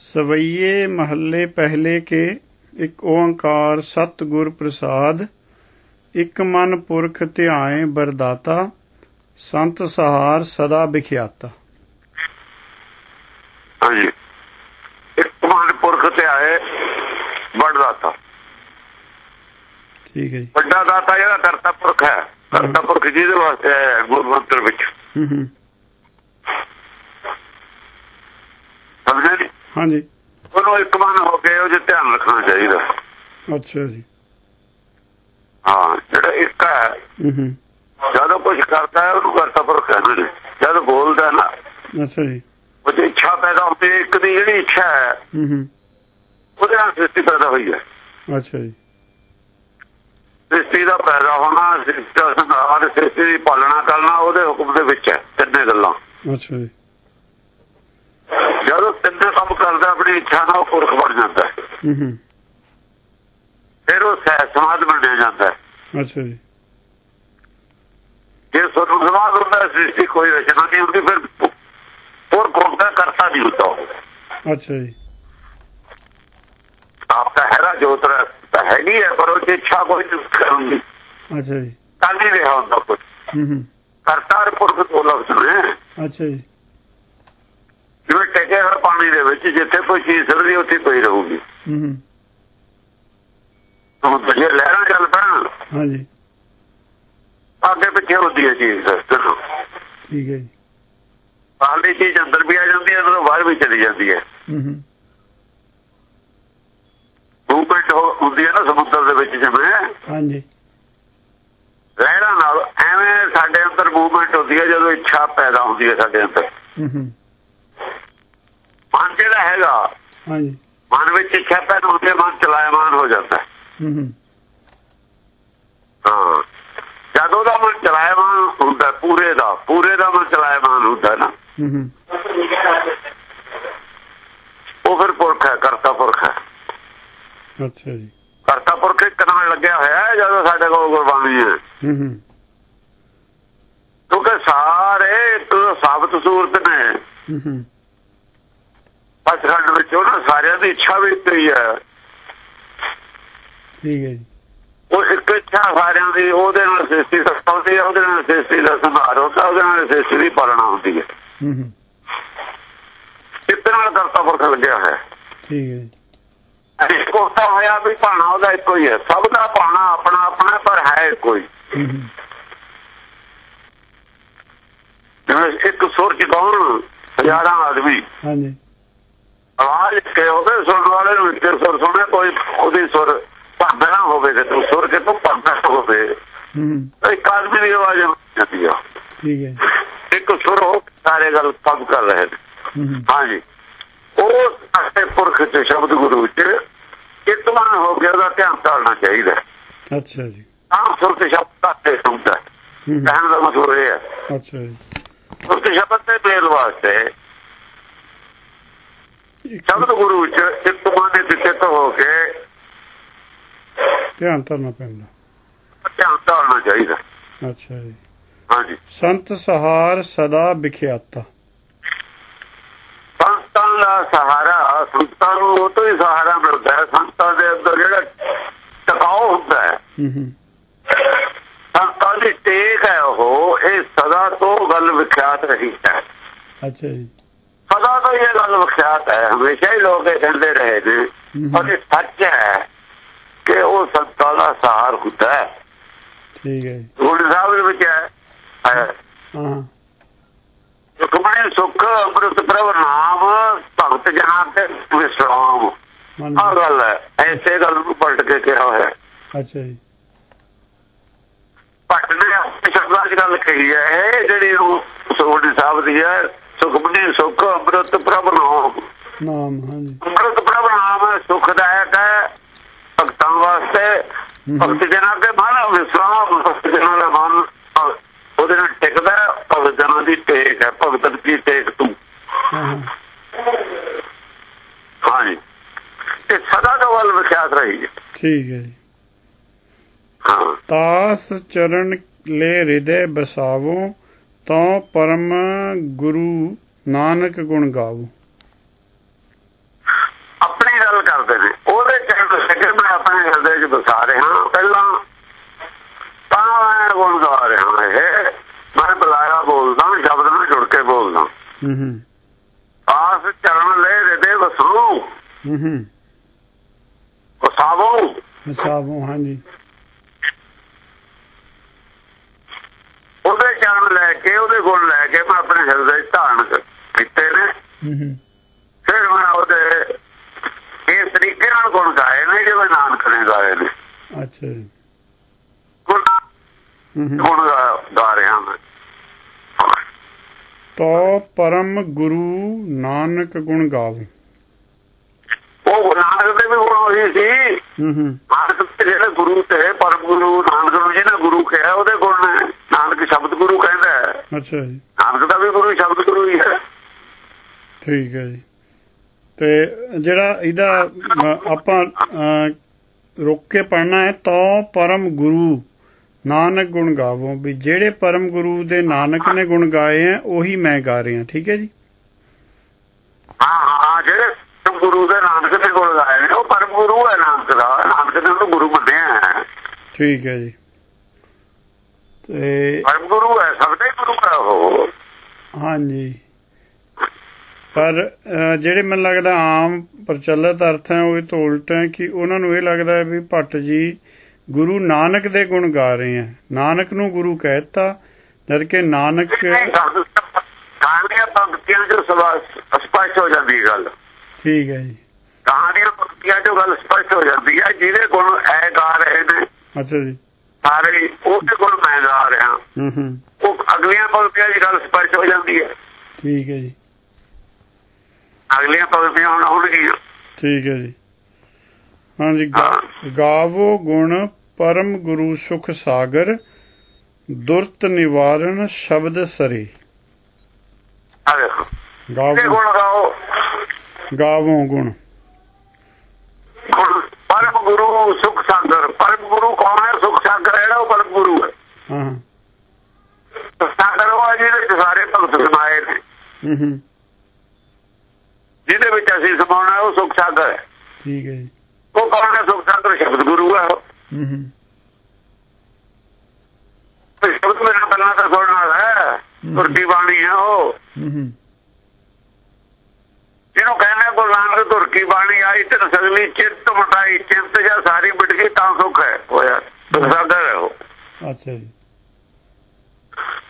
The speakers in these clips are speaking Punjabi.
ਸਵਈਏ ਮਹੱਲੇ ਪਹਿਲੇ ਕੇ ਇੱਕ ਓੰਕਾਰ ਸਤਿਗੁਰ ਪ੍ਰਸਾਦ ਇੱਕ ਮਨ ਪੁਰਖ ਧਿਆਏ ਬਰਦਾਤਾ ਸੰਤ ਸਹਾਰ ਸਦਾ ਵਿਖਿਆਤਾ। ਹਾਂਜੀ। ਇੱਕ ਮਨ ਪੁਰਖ ਤੇ ਆਏ ਵੱਡ ਦਾਤਾ ਠੀਕ ਹੈ ਜੀ। ਵੱਡਾ ਦਾਤਾ ਜਿਹੜਾ ਕਰਤਾ ਪੁਰਖ ਹੈ। ਕਰਤਾ ਪੁਰਖ ਜਿਹਦੇ ਵਾਸਤੇ ਗੁਰਮੰਤਰ ਵਿੱਚ। ਹੂੰ ਹੂੰ। ਸਮਝੇ ਨੀ? ਹਾਂਜੀ। ਉਹਨੂੰ ਇੱਕ ਮਨ ਹੋ ਕੇ ਉਹ 'ਚ ਧਿਆਨ ਰੱਖਣਾ ਚਾਹੀਦਾ। ਅੱਛਾ ਜੀ। ਹਾਂ ਜਿਹੜਾ ਇੱਕ ਹੈ ਹੂੰ ਹੂੰ। ਜਦੋਂ ਕੁਝ ਕਰਦਾ ਹੈ ਉਹਨੂੰ ਕਰਤਾ ਪੁਰਖ ਕਹਿੰਦੇ ਨੇ। ਜਦ ਬੋਲਦਾ ਨਾ ਅੱਛਾ ਜੀ। ਉਹ ਇੱਛਾ ਪੈਦਾ ਹੁੰਦੀ ਇੱਕ ਦੀ ਜਿਹੜੀ ਇੱਛਾ ਹੈ ਹੂੰ ਹੂੰ। ਉਹਦੇ ਨਾਲ ਸ੍ਰਿਸ਼ਟੀ ਪੈਦਾ ਹੋਈ ਹੈ। ਅੱਛਾ ਜੀ। ਸ੍ਰਿਸ਼ਟੀ ਦਾ ਪੈਦਾ ਹੋਣਾ ਸ੍ਰਿਸ਼ਟੀ ਦਾ ਸੰਹਾਰ ਸ੍ਰਿਸ਼ਟੀ ਦੀ ਪਾਲਣਾ ਕਰਨਾ ਉਹਦੇ ਹੁਕਮ ਦੇ ਵਿੱਚ ਹੈ ਤਿੰਨੇ ਗੱਲਾਂ। ਅੱਛਾ ਜੀ ਜਦੋਂ ਤਿੰਨੇ ਕੰਮ ਕਰਦਾ ਆਪਣੀ ਇੱਛਾ ਉਹ ਪੁਰਖ ਬਣ ਜਾਂਦਾ ਹੈ। ਹੂੰ ਹੂੰ। ਫਿਰ ਉਹ ਸਹਿ ਸਮਾਧ ਬਣਿਆ ਜਾਂਦਾ ਹੈ। ਅੱਛਾ ਜੀ। ਜੇ ਸੁਰ ਸਮਾਧ ਹੁੰਦਾ ਹੈ, ਸ੍ਰਿਸ਼ਟੀ ਕੋਈ ਰਚਨਾ ਨਹੀਂ ਹੁੰਦੀ ਫਿਰ ਪੁਰਖ ਹੁੰਦਾ ਕਰਤਾ ਨਹੀਂ ਹੁੰਦਾ। ਅੱਛਾ ਜੀ। ਆਪ ਤਾਂ ਹੈਰਾ ਜੋਤ ਤਾਂ ਹੈਗੀ ਹੈ ਪਰ ਉਹ ਇੱਛਾ ਕੋਈ ਨਹੀਂ ਕਰਨ। ਦੀ ਅੱਛਾ ਜੀ। ਕਰ ਨਹੀਂ ਰਿਹਾ ਹੁੰਦਾ ਕੁਝ ਹੂੰ ਹੂੰ। ਕਰਤਾ ਔਰ ਪੁਰਖ ਦੋ ਲਫ਼ਜ਼ ਨੇ। ਅੱਛਾ ਜੀ। ਜਿਵੇਂ ਟੇਕੇ ਹਰ ਪਾਣੀ ਦੇ ਵਿੱਚ ਜਿੱਥੇ ਕੋਈ ਚੀਜ਼ ਸੜਦੀ ਉੱਥੇ ਕੋਈ ਰਹੂਗੀ। ਹੂੰ ਹੂੰ ਜੇ ਲਹਿਰਾਂ ਚੱਲ ਪੈਣ। ਹਾਂਜੀ। ਅੱਗੇ ਪਿੱਛੇ ਹੁੰਦੀ ਹੈ ਚੀਜ਼ ਠੀਕ ਹੈ ਜੀ। ਬਾਹਰਲੀ ਚੀਜ਼ ਅੰਦਰ ਵੀ ਆ ਜਾਂਦੀ ਹੈ ਅੰਦਰੋਂ ਬਾਹਰ ਵੀ ਚਲੀ ਜਾਂਦੀ ਹੈ। ਹੂੰ ਹੂੰ ਮੂਵਮੈਂਟ ਹੁੰਦੀ ਹੈ ਨਾ ਸਮੁੰਦਰ ਦੇ ਵਿੱਚ ਜਿਵੇਂ। ਹਾਂਜੀ। ਲਹਿਰਾਂ ਨਾਲ ਐਵੇਂ ਸਾਡੇ ਅੰਦਰ ਮੂਵਮੈਂਟ ਹੁੰਦੀ ਹੈ ਜਦੋਂ ਇੱਛਾ ਪੈਦਾ ਹੁੰਦੀ ਹੈ ਸਾਡੇ ਅੰਦਰ। ਹੂੰ ਹੂੰ ਮਨ ਜਿਹੜਾ ਹੈਗਾ? ਹਾਂਜੀ। ਮਨ ਵਿੱਚ ਇੱਛਾ ਪੈਦਾ ਹੁੰਦੀ ਹੈ ਮਨ ਚਲਾਇਮਾਨ ਹੋ ਜਾਂਦਾ। ਹੈ ਹੂੰ। ਜਦੋਂ ਦਾ ਮਨ ਚਲਾਇਮਾਨ ਹੁੰਦਾ ਪੂਰੇ ਦਾ ਪੂਰੇ ਦਾ ਮਨ ਚਲਾਇਮਾਨ ਹੁੰਦਾ ਨਾ। ਹੂੰ ਉਹ ਫਿਰ ਪੁਰਖ ਹੈ ਕਰਤਾ ਪੁਰਖ ਹੈ। ਅੱਛਾ ਜੀ। ਕਰਤਾ ਪੁਰਖ ਇੱਕ ਨਾਲ ਲੱਗਿਆ ਹੋਇਆ ਹੈ ਜਦੋਂ ਸਾਡੇ ਕੋਲ ਗੁਰਬਾਣੀ ਹੈ। ਹੂੰ ਹੂੰ। ਕਿਉਂਕਿ ਸਾਰੇ ਸਾਬਤ ਸੂਰਤ ਨੇ। ਹੂੰ ਹੂੰ। ਸੱਚਖੰਡ ਵਿੱਚ ਉਹਨਾਂ ਸਾਰਿਆਂ ਦੀ ਇੱਛਾ ਵੀ ਇੱਕ ਹੀ ਹੈ। ਠੀਕ ਹੈ ਜੀ। ਉਹ ਇੱਕ ਇੱਛਾ ਸਾਰਿਆਂ ਦੀ ਉਹਦੇ ਨਾਲ ਸ੍ਰਿਸ਼ਟੀ ਸਸਤਾਉਂਦੀ ਹੈ ਉਹਦੇ ਨਾਲ ਸ੍ਰਿਸ਼ਟੀ ਦਾ ਸੰਭਾਰ ਹੁੰਦਾ ਉਹਦੇ ਨਾਲ ਸ੍ਰਿਸ਼ਟੀ ਦੀ ਪਾਲਣਾ ਹੁੰਦੀ ਹੈ। ਹੂੰ ਹੂੰ। ਇੱਕ ਨਾਲ ਕਰਤਾ ਪੁਰਖ ਲੱਗਿਆ ਹੋਇਆ। ਠੀਕ ਹੈ ਜੀ। ਹੈ ਕੋਸਾ ਹੋਇਆ ਵੀ ਭਾਣਾ ਉਹਦਾ ਇੱਕੋ ਹੀ ਹੈ। ਸਭ ਦਾ ਭਾਣਾ ਆਪਣਾ ਆਪਣਾ ਪਰ ਹੈ ਹੀ। ਹੂੰ ਹੂੰ। ਜਿਵੇਂ ਇੱਕ ਸੁਰ ਚ ਗਾਉਣ ਹਜ਼ਾਰਾਂ ਆਦਮੀ। ਹਾਂਜੀ। ਆਵਾਜ਼ ਕੇ ਹੋਵੇ ਸੁਣਨ ਵਾਲੇ ਨੂੰ ਇੱਕ ਸੁਰ ਸੁਣੇ ਕੋਈ ਉਹਦੀ ਸੁਰ ਭੰਗ ਨਾ ਹੋਵੇ ਤੇ ਤੂੰ ਸੁਰ ਕੇ ਤੂੰ ਨਾ ਹੋਵੇ। ਇੱਕ ਆਦਮੀ ਦੀ ਆਵਾਜ਼ ਜਾਂਦੀ ਆ। ਠੀਕ ਹੈ। ਇੱਕ ਸੁਰ ਹੋ ਕੇ ਸਾਰੇ ਗੱਲ ਕੰਮ ਕਰ ਰਹੇ ਨੇ। ਹਾਂਜੀ। ਉਹ ਸਾਡੇ ਪੁਰਖ ਤੇ ਸ਼ਬਦ ਗੁਰੂ ਚ ਇੱਕ ਮਨ ਹੋ ਗਿਆ ਉਹਦਾ ਧਿਆਨ ਧਾਰਨਾ ਚਾਹੀਦਾ। ਅੱਛਾ ਜੀ। ਤਾਂ ਸੁਰ ਤੇ ਸ਼ਬਦ ਦਾ ਤੇ ਹੁੰਦਾ ਕਹਿਣ ਦਾ ਮਤਲਬ ਇਹ ਹੈ। ਅੱਛਾ ਜੀ। ਸੁਰ ਤੇ ਸ਼ਬਦ ਦੇ ਮੇਲ ਵਾਸਤੇ ਸ਼ਬਦ ਗੁਰੂ ਚ ਇੱਕ ਮਨ ਦੇ ਦਿੱਤੇ ਤੋਂ ਹੋ ਕੇ ਧਿਆਨ ਧਰਨਾ ਪੈਂਦਾ ਧਿਆਨ ਧਾਰਨਾ ਚਾਹੀਦਾ ਅੱਛਾ ਜੀ ਹਾਂਜੀ ਸੰਤ ਸਹਾਰ ਸਦਾ ਵਿਖਿਆਤਾ ਸੰਤਾਂ ਦਾ ਸਹਾਰਾ ਸੰਤਾਂ ਨੂੰ ਉਹ ਤੋਂ ਹੀ ਸਹਾਰਾ ਮਿਲਦਾ ਸੰਤਾਂ ਦੇ ਅੰਦਰ ਜਿਹੜਾ ਟਿਕਾਓ ਹੁੰਦਾ ਹੈ ਹੂੰ ਹੂੰ ਸੰਤਾਂ ਦੀ ਟੇਕ ਹੈ ਉਹ ਇਹ ਸਦਾ ਤੋਂ ਗੱਲ ਵਿਖਿਆਤ ਰਹੀ ਹੈ ਅੱਛਾ ਜੀ ਸਦਾ ਤੋਂ ਇਹ ਗੱਲ ਵਿਖਿਆਤ ਹੈ। ਹਮੇਸ਼ਾ ਹੀ ਲੋਕ ਇਹ ਕਹਿੰਦੇ ਰਹੇ ਨੇ। ਪਰ ਇਹ ਸੱਚ ਹੈ ਕਿ ਉਹ ਸੰਤਾਂ ਦਾ ਸਹਾਰ ਹੁੰਦਾ ਹੈ। ਠੀਕ ਹੈ ਗੁਰੂ ਸਾਹਿਬ ਦੇ ਵਿੱਚ ਹੈ। ਹੈ। ਹਾਂ। ਸੁਖਮਣੀ ਸੁਖ ਅੰਮ੍ਰਿਤ ਪ੍ਰਭ ਨਾਮ ਭਗਤ ਜਨਾਂ ਤੇ ਵਿਸਰਾਮ। ਆਹ ਗੱਲ ਹੈ। ਐਸੇ ਗੱਲ ਨੂੰ ਪਲਟ ਕੇ ਕਿਹਾ ਹੋਇਆ ਅੱਛਾ ਜੀ। ਭੱਟ ਨੇ ਆਪਣੇ ਸ਼ਬਦਾਂ 'ਚ ਗੱਲ ਕਹੀ ਹੈ। ਜਿਹੜੀ ਉਹ ਸੋਢੀ ਸਾਹਿਬ ਦੀ ਹੈ ਸੁਖਮਨੀ ਸੁਖ ਅੰਮ੍ਰਿਤ ਪ੍ਰਭ ਨਾਮ। ਨਾਮ ਹਾਂਜੀ। ਅੰਮ੍ਰਿਤ ਪ੍ਰਭ ਨਾਮ ਹੈ, ਸੁਖਦਾਇਕ ਹੈ ਭਗਤਾਂ ਵਾਸਤੇ। ਭਗਤ ਜਨਾਂ ਦੇ ਮਨ ਵਿਸਰਾਮ ਭਗਤ ਜਨਾਂ ਦਾ ਮਨ ਉਹਦੇ ਨਾਲ ਟਿਕਦਾ ਭਗਤ ਜਨਾਂ ਦੀ ਟੇਕ ਹੈ ਭਗਤਨ ਦੀ ਟੇਕ ਤੂੰ। ਹਾਂਜੀ। ਇਹ ਸਦਾ ਤੋਂ ਵੱਲ ਵਿਖਿਆਤ ਰਹੀ ਠੀਕ ਹੈ ਜੀ। ਹਾਂ। ਤਾਸ ਚਰਨ ਲੈ ਹਿਰਦੇ ਬਸਾਵੋ ਤਉ ਪਰਮ ਗੁਰੂ ਨਾਨਕ ਗੁਣ ਗਾਵੋ ਆਪਣੀ ਗੱਲ ਕਰਦੇ ਨੇ। ਉਹਦੇ ਚੰਦ ਸਿੱਖੇ ਮੈਂ ਆਪਣੇ ਹਿਰਦੇ 'ਚ ਬਸਾ ਰਿਹਾ ਪਹਿਲਾਂ ਪਾਵਨ ਗੁਣ ਗਾ ਰਿਹਾ ਹੈ ਮੈਂ ਬੁਲਾਇਆ ਬੋਲਦਾ ਸ਼ਬਦ ਨਾਲ ਜੁੜ ਕੇ ਬੋਲਦਾ। ਹੂੰ ਆਸ ਚਰਨ ਲੈ ਰਿਦੇ ਵਸੂ। ਹੂੰ ਹੂੰ। ਹਾਂਜੀ। ਉਹਦੇ ਚਰਨ ਲੈ ਕੇ ਉਹਦੇ ਗੁਣ ਲੈ ਕੇ ਮੈਂ ਆਪਣੇ ਹਿਰਦੇ ਧਾਰਨ ਕੀਤੇ ਨੇ। ਫਿਰ ਮੈਂ ਉਹਦੇ ਇਸ ਤਰੀਕੇ ਨਾਲ ਗੁਣ ਗਾਏ ਨੇ ਜਿਵੇਂ ਨਾਨਕ ਨੇ ਗਾਏ ਨੇ। ਅੱਛਾ ਜੀ। ਗੁਣ ਗਾ- ਰਿਹਾ ਮੈਂ। ਤੋ ਪਰਮ ਗੁਰੂ ਨਾਨਕ ਗੁਣ ਗਾਵੇ। ਉਹ ਨਾਨਕ ਦੇ ਵੀ ਗੁਣ ਹੋਈ ਸੀ। ਹੂੰ ਹੂੰ। ਨਾਨਕ ਜਿਹੜੇ ਗੁਰੂ ਤੇ ਪਰਮ ਗੁਰੂ ਨਾਨਕ ਨੂੰ ਜਿਹਨੇ ਗੁਰੂ ਕਿਹਾ ਉਹਦੇ ਗੁਣ ਨੇ ਨਾਨਕ ਸ਼ਬਦ ਗੁਰੂ ਕਹਿੰਦਾ ਹੈ। ਅੱਛਾ ਜੀ। ਨਾਨਕ ਦਾ ਵੀ ਗੁਰੂ ਸ਼ਬਦ ਗੁਰੂ ਹੀ ਹੈ। ਠੀਕ ਹੈ ਜੀ। ਤੇ ਜਿਹੜਾ ਇਹਦਾ ਆਪਾਂ ਰੁੱਕ ਕੇ ਪੜਨਾ ਹੈ ਤੋ ਪਰਮ ਗੁਰੂ ਨਾਨਕ ਗੁਣ ਗਾਵੋ। ਵੀ ਜਿਹੜੇ ਪਰਮ ਗੁਰੂ ਦੇ ਨਾਨਕ ਨੇ ਗੁਣ ਗਾਏ ਆ ਉਹੀ ਮੈਂ ਗਾ ਰਿਹਾ ਠੀਕ ਹੈ ਜੀ? ਹਾਂ ਹਾਂ ਜਿਹੜੇ ਗੁਰੂ ਦੇ ਨਾਨਕ ਦੇ ਗੁਣ ਗਾਏ ਨੇ ਉਹ ਪਰਮ ਗੁਰੂ ਹੈ ਨਾਨਕ ਦਾ। ਨਾਨਕ ਨੇ ਉਹਨੂੰ ਗੁਰੂ ਮੰਨਿਆ ਠੀਕ ਹੈ ਜੀ। ਤੇ ਪਰਮ ਗੁਰੂ ਹੈ ਸਭ ਦੇ ਹੈ ਉਹ ਹਾਂਜੀ। ਪਰ ਜਿਹੜੇ ਮੈਨੂੰ ਲੱਗਦਾ ਆਮ ਪ੍ਰਚਲਿਤ ਅਰਥ ਹੈ ਉਹ ਤੋਂ ਉਲਟ ਹੈ ਕਿ ਉਹਨਾਂ ਨੂੰ ਇਹ ਲੱਗਦਾ ਹੈ ਵੀ ਭੱਟ ਜੀ ਗੁਰੂ ਨਾਨਕ ਦੇ ਗੁਣ ਗਾ ਰਹੇ ਆ ਨਾਨਕ ਨੂੰ ਗੁਰੂ ਕਹਿਤਾ ਜਦ ਕਿ ਨਾਨਕ ਕਹਾਣੀਆਂ ਪੰਕਤੀਆਂ ਸਵਾ- ਸਪਸ਼ਟ ਹੋ ਜਾਂਦੀ ਹੈ ਗੱਲ। ਠੀਕ ਹੈ ਜੀ। ਕਹਾਣੀਆਂ ਪੰਕਤੀਆਂ ਚ ਗੱਲ ਸਪਸ਼ਟ ਹੋ ਜਾਂਦੀ ਹੈ ਜਿਹਦੇ ਗੁਣ ਐ ਗਾ ਰਹੇ ਨੇ। ਅੱਛਾ ਜੀ। ਸਾਰੇ ਹੀ, ਉਹਦੇ ਗੁਣ ਮੈਂ ਗਾ ਰਿਹਾ। ਹੂੰ ਹੂੰ। ਉਹ ਅਗਲੀਆਂ ਪੰਕਤੀਆਂ ਦੀ ਗੱਲ ਸਪਸ਼ਟ ਹੋ ਜਾਂਦੀ ਹੈ। ਠੀਕ ਹੈ ਜੀ। ਅਗਲੀਆਂ ਪੰਕਤੀਆਂ ਹੁਣ ਹੋਣਗੀਆਂ। ਠੀਕ ਹੈ ਜੀ। ਹਾਂਜੀ ਗਾਵੋ ਗੁਣ ਪਰਮ ਗੁਰੂ ਸੁਖ ਸਾਗਰ ਦੁਰਤ ਨਿਵਾਰਨ ਸ਼ਬਦ ਸਰੇ। ਗਾਵੋ। ਗਾਵੋ ਗੁਣ। ਪਰਮ ਗੁਰੂ ਸੁਖ ਸਾਗਰ। ਪਰਮ ਗੁਰੂ ਕੌਣ ਹੈ? ਸੁਖ ਸਾਗਰ ਜਿਹੜਾ ਉਹ ਪਰਮ ਗੁਰੂ ਹੈ। ਹਾਂ। ਸਾਗਰ ਉਹ ਹੈ ਜਿਹਦੇ ਵਿੱਚ ਸਾਰੇ ਭਗਤ ਸਮਾਏ ਨੇ। ਜਿਹਦੇ ਵਿੱਚ ਅਸੀਂ ਸਮਾਉਣਾ ਉਹ ਸੁਖ ਸਾਗਰ ਹੈ। ਠੀਕ ਹੈ ਉਹ ਕੌਣ ਹੈ? ਸੁਖ ਸਾਗਰ ਸ਼ਬਦ ਗੁਰੂ ਹੈ ਸ਼ਬਦ ਮੇਰੇ ਨਾਲ ਪਹਿਲਾਂ ਤਾਂ ਸੁਣਨ ਹੈ। ਤੁਰਦੀ ਬਾਣੀ ਹੈ ਉਹ। ਜਿਹਨੂੰ ਕਹਿੰਦੇ ਗੁਰੂ ਨਾਨਕ ਤੁਰਕੀ ਬਾਣੀ ਆਈ ਤੇ ਸਗਲੀ ਚਿੰਤ ਮਟਾਈ ਚਿੰਤ ਜਾਂ ਸਾਰੀ ਮਿਟ ਗਈ ਤਾਂ ਸੁਖ ਹੈ। ਹੋਇਆ ਸੁਖ ਸਾਗਰ ਹੈ ਉਹ। ਅੱਛਾ ਜੀ।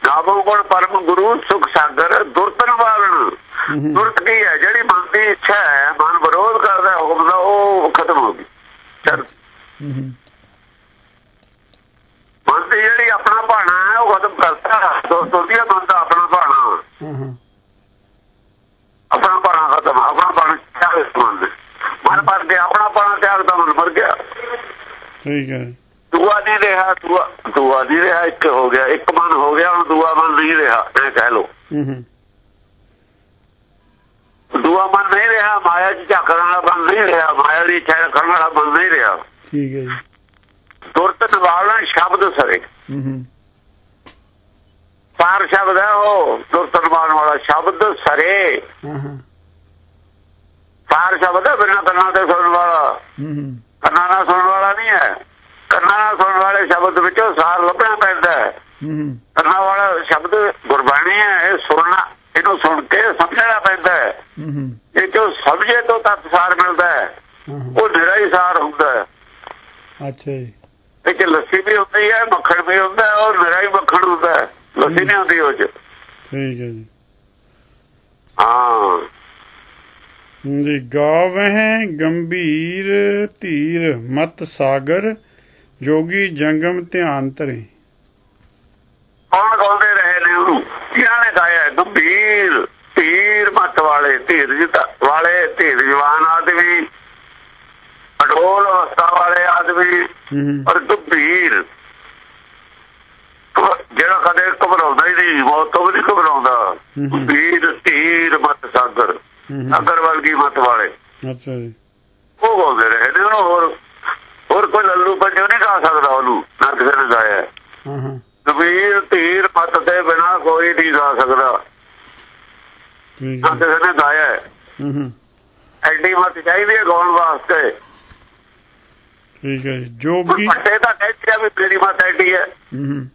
ਨਾਮੋ ਗੁਣ ਪਰਮ ਗੁਰੂ ਸੁਖ ਸਾਗਰ ਦੁਰਤਨ ਵਾਲਣ ਦੁਰਤ ਕੀ ਹੈ? ਜਿਹੜੀ ਮਨ ਦੀ ਇੱਛਾ ਹੈ ਮਨ ਵਿਰੋਧ ਕਰਦਾ ਹੈ ਹੁਕਮ ਦਾ ਉਹ ਖਤਮ ਹੋ ਗਈ। ਮਨ ਦੀ ਜਿਹੜੀ ਆਪਣਾ ਭਾਣਾ ਹੈ ਉਹ ਖਤਮ ਕਰਤਾ ਦੋਸਤੋ ਦੀ ਮਨ ਦਾ ਆਪਣਾ ਭਾਣਾ। ਆਪਣਾ ਭਾਣਾ ਖਤਮ ਆਪਣਾ ਭਾਣਾ ਦੇ। ਮਨ ਪਰ ਗਿਆ ਆਪਣਾ ਭਾਣਾ ਤਿਆਗ ਤਾਂ ਮਨ ਮਰ ਗਿਆ। ਠੀਕ ਹੈ। ਦੂਆ ਨਹੀਂ ਰਿਹਾ ਦੂਆ ਦੂਆ ਨਹੀਂ ਰਿਹਾ ਇੱਕ ਹੋ ਗਿਆ ਇੱਕ ਮਨ ਹੋ ਗਿਆ ਹੁਣ ਦੂਆ ਮਨ ਨਹੀਂ ਰਿਹਾ ਇਹ ਕਹਿ ਲੋ ਦੂਆ ਮਨ ਨਹੀਂ ਰਿਹਾ ਮਾਇਆ ਚ ਝਾਕਣ ਵਾਲਾ ਮਨ ਨਹੀਂ ਰਿਹਾ ਮਾਇਆ ਦੀ ਇੱਛਾ ਰੱਖਣ ਵਾਲਾ ਮਨ ਨਹੀਂ ਰਿਹਾ। ਠੀਕ ਹੈ ਜੀ। ਦੁਰਤ ਨਿਵਾਰਣਾ ਸ਼ਬਦ ਸਰੇ। ਸਾਰ ਸ਼ਬਦ ਹੈ ਉਹ ਦੁਰਤ ਨਿਵਾਰਨ ਵਾਲਾ ਸ਼ਬਦ ਸਰੇ। ਸਾਰ ਸ਼ਬਦ ਹੈ ਬਿਨਾਂ ਕੰਨਾਂ ਤੇ ਸੁਣਨ ਵਾਲਾ। ਹੂੰ ਹੂੰ। ਕੰਨਾਂ ਨਾਲ ਸੁਣਨ ਵਾਲਾ ਨਹੀਂ ਹੈ। ਕੰਨਾਂ ਸੁਣਨ ਵਾਲੇ ਸ਼ਬਦ ਵਿੱਚੋਂ ਸਾਰ ਲੱਭਣਾ ਪੈਂਦਾ ਹੈ। ਕੰਨਾਂ ਵਾਲਾ ਸ਼ਬਦ ਗੁਰਬਾਣੀ ਹੈ ਇਹ ਸੁਣਨਾ ਇਹਨੂੰ ਸੁਣ ਕੇ ਸਮਝਣਾ ਪੈਂਦਾ ਹੈ। ਇਹ ਜੋ ਸਮਝੇ ਤੋਂ ਤੱਕ ਸਾਰ ਮਿਲਦਾ ਹੈ ਉਹ ਨਿਰਾ ਹੀ ਸਾਰ ਹੁੰਦਾ ਹੈ। ਅੱਛਾ ਜੀ। ਇਹ ਚ ਲੱਸੀ ਵੀ ਹੁੰਦੀ ਹੈ ਮੱਖਣ ਵੀ ਹੁੰਦਾ ਉਹ ਨਿਰਾ ਹੀ ਮੱਖਣ ਹੁੰਦਾ ਹੈ। ਲੱਸੀ ਨਹੀਂ ਹੁੰਦੀ ਉਹ ਚ। ਠੀਕ ਹੈ ਜੀ। ਹਾਂ। ਜੀ ਗਾਵਹਿ ਗੰਭੀਰ ਧੀਰ ਮਤ ਸਾਗਰ ਜੋਗੀ ਜੰਗਮ ਧਿਆਨ ਧਰੇ। ਕੌਣ ਗਾਉਂਦੇ ਰਹੇ ਨੇ ਉਹਨੂੰ? ਕਿਹਨਾਂ ਨੇ ਗਾਇਆ ਗੰਭੀਰ ਧੀਰ ਮਤ ਵਾਲੇ ਧੀਰ ਜਿਤਾ ਵਾਲੇ ਧੀਰ ਜਵਾਨ ਆਦਮੀ। ਅਡੋਲ ਅਵਸਥਾ ਵਾਲੇ ਆਦਮੀ। ਔਰ ਗੰਭੀਰ। ਜਿਹੜਾ ਕਦੇ ਘਬਰਾਉਂਦਾ ਹੀ ਨਹੀਂ ਮੌਤ ਤੋਂ ਵੀ ਘਬਰਾਉਂਦਾ। ਵੀਰ ਧੀਰ ਮਤ ਸਾਗਰ। ਸਾਗਰ ਵਰਗੀ ਮਤ ਵਾਲੇ। ਅੱਛਾ ਜੀ। ਉਹ ਬੋਲਦੇ ਰਹੇ ਨੇ ਹੋਰ। ਹੋਰ ਕੋਈ ਲੱਲੂ ਪੰਜੋ ਨਹੀਂ ਗਾ ਸਕਦਾ ਉਹਨੂੰ ਨਾ ਕਿਸੇ ਨੇ ਗਾਇਆ ਹਾਂ ਹਾਂ। ਵੀਰ ਧੀਰ ਮਤ ਦੇ ਬਿਨਾ ਕੋਈ ਨਹੀਂ ਗਾ ਸਕਦਾ। ਠੀਕ ਹੈ। ਕਿਸੇ ਨੇ ਗਾਇਆ ਹੈ। ਹੂੰ। ਹੂੰ ਐਡੀ ਮਤ ਚਾਹੀਦੀ ਹੈ ਗਾਉਣ ਵਾਸਤੇ। ਠੀਕ ਹੈ ਜੀ। ਜੋਗੀ ਪੱਟੇ ਤਾਂ ਕਹਿੰਦੇ ਵੀ ਮੇਰੀ ਮਾਤਾ ਐਡੀ ਹੈ। ਹੂੰ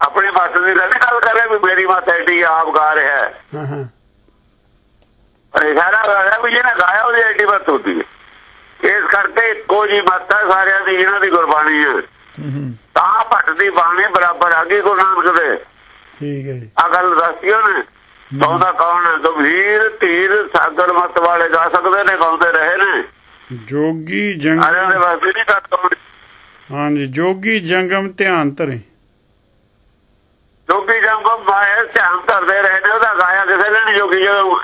ਆਪਣੀ ਮਾਤਾ ਦੀ ਗੱਲ ਗੱਲ ਕਰ ਰਿਹਾ ਵੀ ਮੇਰੀ ਮਾਤਾ ਐਡੀ ਆਪ ਗਾ ਰਿਹਾ ਹੈ। ਹਾਂ ਹਾਂ। ਪਰ ਇਸ਼ਾਰਾ ਕਰ ਰਿਹਾ ਵੀ ਜਿਹਨੇ ਗਾਇਆ ਉਹਦੀ ਐਡੀ ਮਤ ਹੁੰਦੀ ਹੈ। ਇਸ ਕਰਕੇ ਇੱਕੋ ਜੀ ਮੱਤ ਹੈ ਸਾਰਿਆਂ ਦੀ ਇਹਨਾਂ ਦੀ ਗੁਰਬਾਣੀ ਹੈ। ਤਾਂ ਭੱਟ ਦੀ ਬਾਣੀ ਬਰਾਬਰ ਆ ਗਈ ਗੁਰੂ ਨਾਨਕ ਦੇ। ਠੀਕ ਹੈ ਜੀ। ਆ ਗੱਲ ਦੱਸੀ ਉਹਨੇ। ਗਾਉਂਦਾ ਕੌਣ ਗੰਭੀਰ ਧੀਰ ਸਾਗਰ ਮਤ ਵਾਲੇ ਗਾ ਸਕਦੇ ਨੇ ਗਾਉਂਦੇ ਰਹੇ ਨੇ। ਜੋਗੀ ਸਾਰਿਆਂ ਦੇ ਜੰਗਮ ਵਾਸਤੇ ਨਹੀਂ ਕਰਦਾ ਹਾਂਜੀ ਜੋਗੀ ਜੰਗਮ ਧਿਆਨ ਧਰੇ। ਜੋਗੀ ਜੰਗੋ ਮਾਇਆ ਧਿਆਨ ਧਰਦੇ ਰਹੇ ਨੇ ਉਹਦਾ ਗਾਇਆ ਕਿਸੇ ਨੇ ਨਹੀਂ ਜੋਗੀ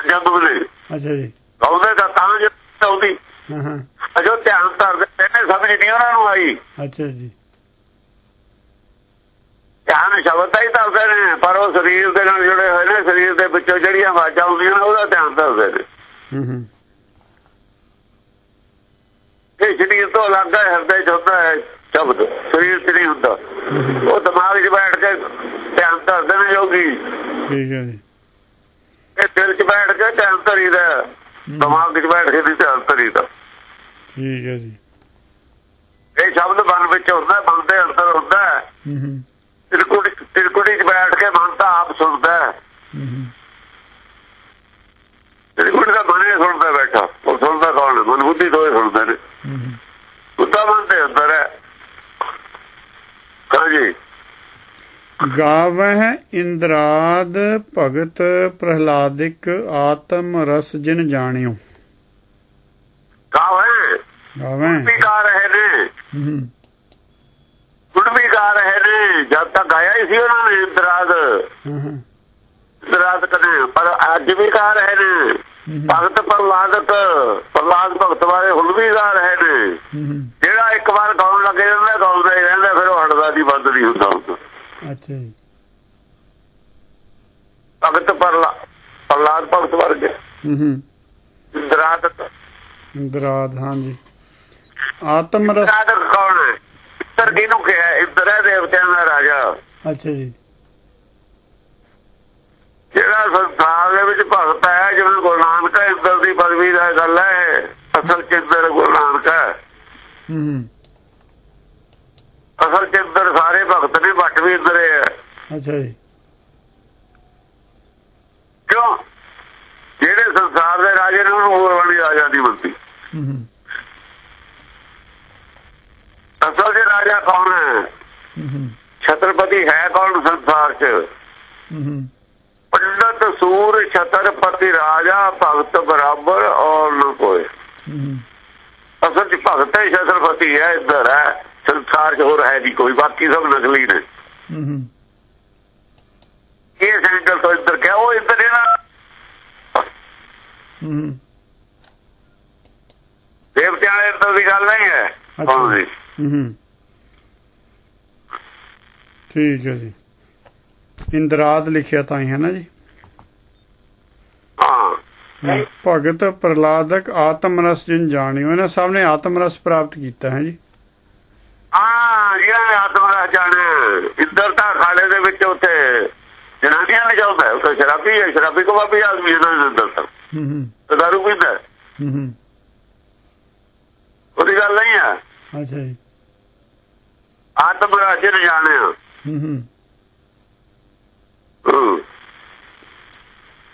ਜੰਗੋ ਨੇ। ਅੱਛਾ ਜੀ। ਗਾਉਂਦੇ ਤਾਂ ਤਾਂ ਜੋ ਆਉਂਦੀ ਹਾਂ ਹਾਂ। ਅਜੋ ਧਿਆਨ ਧਰਦੇ ਨੇ ਸਮਝ ਨਹੀਂ ਉਹਨਾਂ ਨੂੰ ਆਈ। ਅੱਛਾ ਜੀ। ਧਿਆਨ ਸ਼ਬਦ ਦਾ ਹੀ ਧਰਦੇ ਨੇ ਪਰ ਉਹ ਸਰੀਰ ਦੇ ਨਾਲ ਜੁੜੇ ਹੋਏ ਨੇ ਸਰੀਰ ਦੇ ਵਿੱਚੋਂ ਜਿਹੜੀਆਂ ਆਵਾਜ਼ਾਂ ਆਉਂਦੀਆਂ ਨੇ ਉਹਦਾ ਧਿਆਨ ਧਰਦੇ ਨੇ ਹੂੰ ਹੂੰ। ਇਹ ਸਰੀਰ ਤੋਂ ਅਲੱਗ ਹੈ ਹਿਰਦੇ ਚ ਹੁੰਦਾ ਹੈ ਸ਼ਬਦ ਸਰੀਰ ਚ ਨਹੀਂ ਹੁੰਦਾ। ਉਹ ਦਿਮਾਗ 'ਚ ਬੈਠ ਕੇ ਧਿਆਨ ਧਰਦੇ ਨੇ ਯੋਗੀ ਠੀਕ ਹੈ ਜੀ। ਇਹ ਦਿਲ 'ਚ ਬੈਠ ਕੇ ਧਿਆਨ ਧਰੀਦਾ ਦਿਮਾਗ 'ਚ ਬੈਠ ਕੇ ਧਿਆਨ ਧਰੀਦਾ। ਠੀਕ ਹੈ ਜੀ। ਇਹ ਸ਼ਬਦ ਮਨ ਵਿੱਚ ਹੁੰਦਾ ਮਨ ਦੇ ਅੰਦਰ ਹੁੰਦਾ ਹੈ। ਤਿਰਕੁੜੀ ਤਿਰਕੁੜੀ 'ਚ ਬੈਠ ਕੇ ਮਨ ਤਾਂ ਆਪ ਸੁਣਦਾ ਹੈ। ਤਿਰਕੁੜੀ ਦਾ ਮਨ ਸੁਣਦਾ ਬੈਠਾ। ਉਹ ਸੁਣਦਾ ਕੌਣ? ਮਨ ਬੁੱਧੀ ਦੋਏ ਸੁਣਦੇ ਨੇ। ਹੂੰ ਹੂੰ। ਬੁੱਧਾ ਮਨ ਦੇ ਅੰਦਰ ਹੈ। ਹਾਂਜੀ ਗਾਵਹਿ ਇੰਦਰਾਦ ਭਗਤ ਪ੍ਰਹਿਲਾਦਿਕ ਆਤਮ ਰਸ ਜਿਨ ਜਾਣਿਓ। ਹੈ ਗਾਵਹਿ ਵੀ ਗਾ ਰਹੇ ਨੇ। ਹੂੰ। ਗੁਣ ਵੀ ਗਾ ਰਹੇ ਨੇ। ਜਦ ਤੱਕ ਗਾਇਆ ਹੀ ਸੀ ਉਹਨਾਂ ਨੇ ਹਾਂ ਇੰਦਰਾਦ ਕਦੇ ਪਰ ਅੱਜ ਵੀ ਗਾ ਰਹੇ ਨੇ। ਭਗਤ ਪ੍ਰਲਾਦਕ ਪ੍ਰਲਾਦ ਭਗਤ ਵਾਲੇ ਹੁਣ ਵੀ ਗਾ ਰਹੇ ਨੇ। ਜਿਹੜਾ ਇੱਕ ਵਾਰ ਗਾਉਣ ਲੱਗੇ ਜਾਂਦਾ ਗਾਉਂਦਾ ਹੀ ਰਹਿੰਦਾ ਫਿਰ ਉਹ ਹਟਦਾ ਨਹੀਂ ਬੰਦ ਨਹੀਂ ਹੁੰਦਾ ਅੱਛਾ ਜੀ। ਭਗਤ ਪ੍ਰਲਾ ਪ੍ਰਲਾਦ ਭਗਤ ਵਰਗੇ। ਹੂੰ ਹੂੰ। ਇੰਦਰਾਦ ਇੰਦਰਾਦ ਹਾਂਜੀ। ਆਤਮ ਰਸ ਇੰਦਰਾਦ ਕੌਣ ਹੈ? ਇੰਦਰ ਕਿਹਨੂੰ ਕਿਹਾ ਇੰਦਰ ਹੈ ਦੇਵਤਿਆਂ ਦਾ ਰਾਜਾ। ਅੱਛਾ ਜੀ। ਜਿਹੜਾ ਸੰਸਾਰ ਦੇ ਵਿੱਚ ਭਗਤ ਹੈ ਜਿਵੇਂ ਗੁਰੂ ਨਾਨਕ ਹੈ, ਇੰਦਰ ਦੀ ਪਦਵੀ ਦਾ ਗੱਲ ਹੈ ਅਸਲ ਚ ਇੰਦਰ ਗੁਰੂ ਨਾਨਕ ਹੈ। ਹੂੰ ਅਸਲ ਚ ਇੰਦਰ ਸਾਰੇ ਭਗਤ ਨੇ ਭੱਟ ਵੀ ਇੰਦਰ ਹੈ। ਅੱਛਾ ਜੀ। ਕਿਉਂ? ਜਿਹੜੇ ਸੰਸਾਰ ਦੇ ਰਾਜੇ ਨੇ ਉਹਨੂੰ ਹੋਰ ਵਾਲੀ ਰਾਜਾ ਦੀ ਬੰਦੀ ਹੂੰ। ਅਸਲ ਦੇ ਰਾਜਾ ਕੌਣ ਹੈ? ਛਤਰਪਤੀ ਹੈ ਕੌਣ ਸੰਸਾਰ 'ਚ? ਪੰਡਤ ਸੂਰ ਛਤਰਪਤੀ ਰਾਜਾ ਭਗਤ ਬਰਾਬਰ ਔਰ ਨ ਕੋਈ। ਅਸਲ 'ਚ ਭਗਤ ਹੀ ਛਤਰਪਤੀ ਹੈ ਇੱਧਰ ਹੈ। ਸੰਸਾਰ 'ਚ ਹੋਰ ਹੈ ਨਹੀਂ ਕੋਈ ਬਾਕੀ ਸਭ ਨਕਲੀ ਨੇ। ਇਹ ਸੈਂਟਰ ਤੋਂ ਇੱਧਰ ਕਿਹਾ ਉਹ ਇੱਧਰ ਇਹਨਾਂ ਦੇਵਤਿਆਂ ਦੇ ਅੰਦਰ ਦੀ ਗੱਲ ਨਹੀਂ ਹੈ। ਦੀ ਹੂੰ। ਠੀਕ ਹੈ ਜੀ। ਇੰਦਰਾਦ ਲਿਖਿਆ ਤਾਂ ਹੀ ਹੈ ਨਾ ਜੀ। ਭਗਤ ਪ੍ਰਲਾਦਕ ਆਤਮ ਰਸ ਜਿਨ ਜਾਣਿਓ ਇਹਨਾਂ ਸਭ ਨੇ ਆਤਮ ਰਸ ਪ੍ਰਾਪਤ ਕੀਤਾ ਹੈ ਜੀ। ਹਾਂ ਜਿਹਨਾਂ ਨੇ ਆਤਮਾ ਦਾ ਜਾਣੇ ਇੱਧਰ ਤਾਂ ਖਾਲੇ ਦੇ ਵਿੱਚ ਉੱਥੇ ਜਨਾਨੀਆਂ ਨੇ ਜਾਂਦਾ ਉਹ ਸ਼ਰਾਬੀ ਹੈ ਸ਼ਰਾਬੀ ਕੋ ਬਾਪੀ ਆਦਮੀ ਇਹਨਾਂ ਦੇ ਅੰਦਰ ਤਾਂ। ਹੂੰ ਹੂੰ। ਦਾਰੂ ਪੀਂਦਾ ਹੈ। ਹੂੰ। ਉਹਦੀ ਗੱਲ ਨਹੀਂ ਹੈ। ਅੱਛਾ ਜੀ। ਆਤਮ ਰਾਜ ਨੇ ਜਾਣਿਆ ਹੂੰ ਹੂੰ।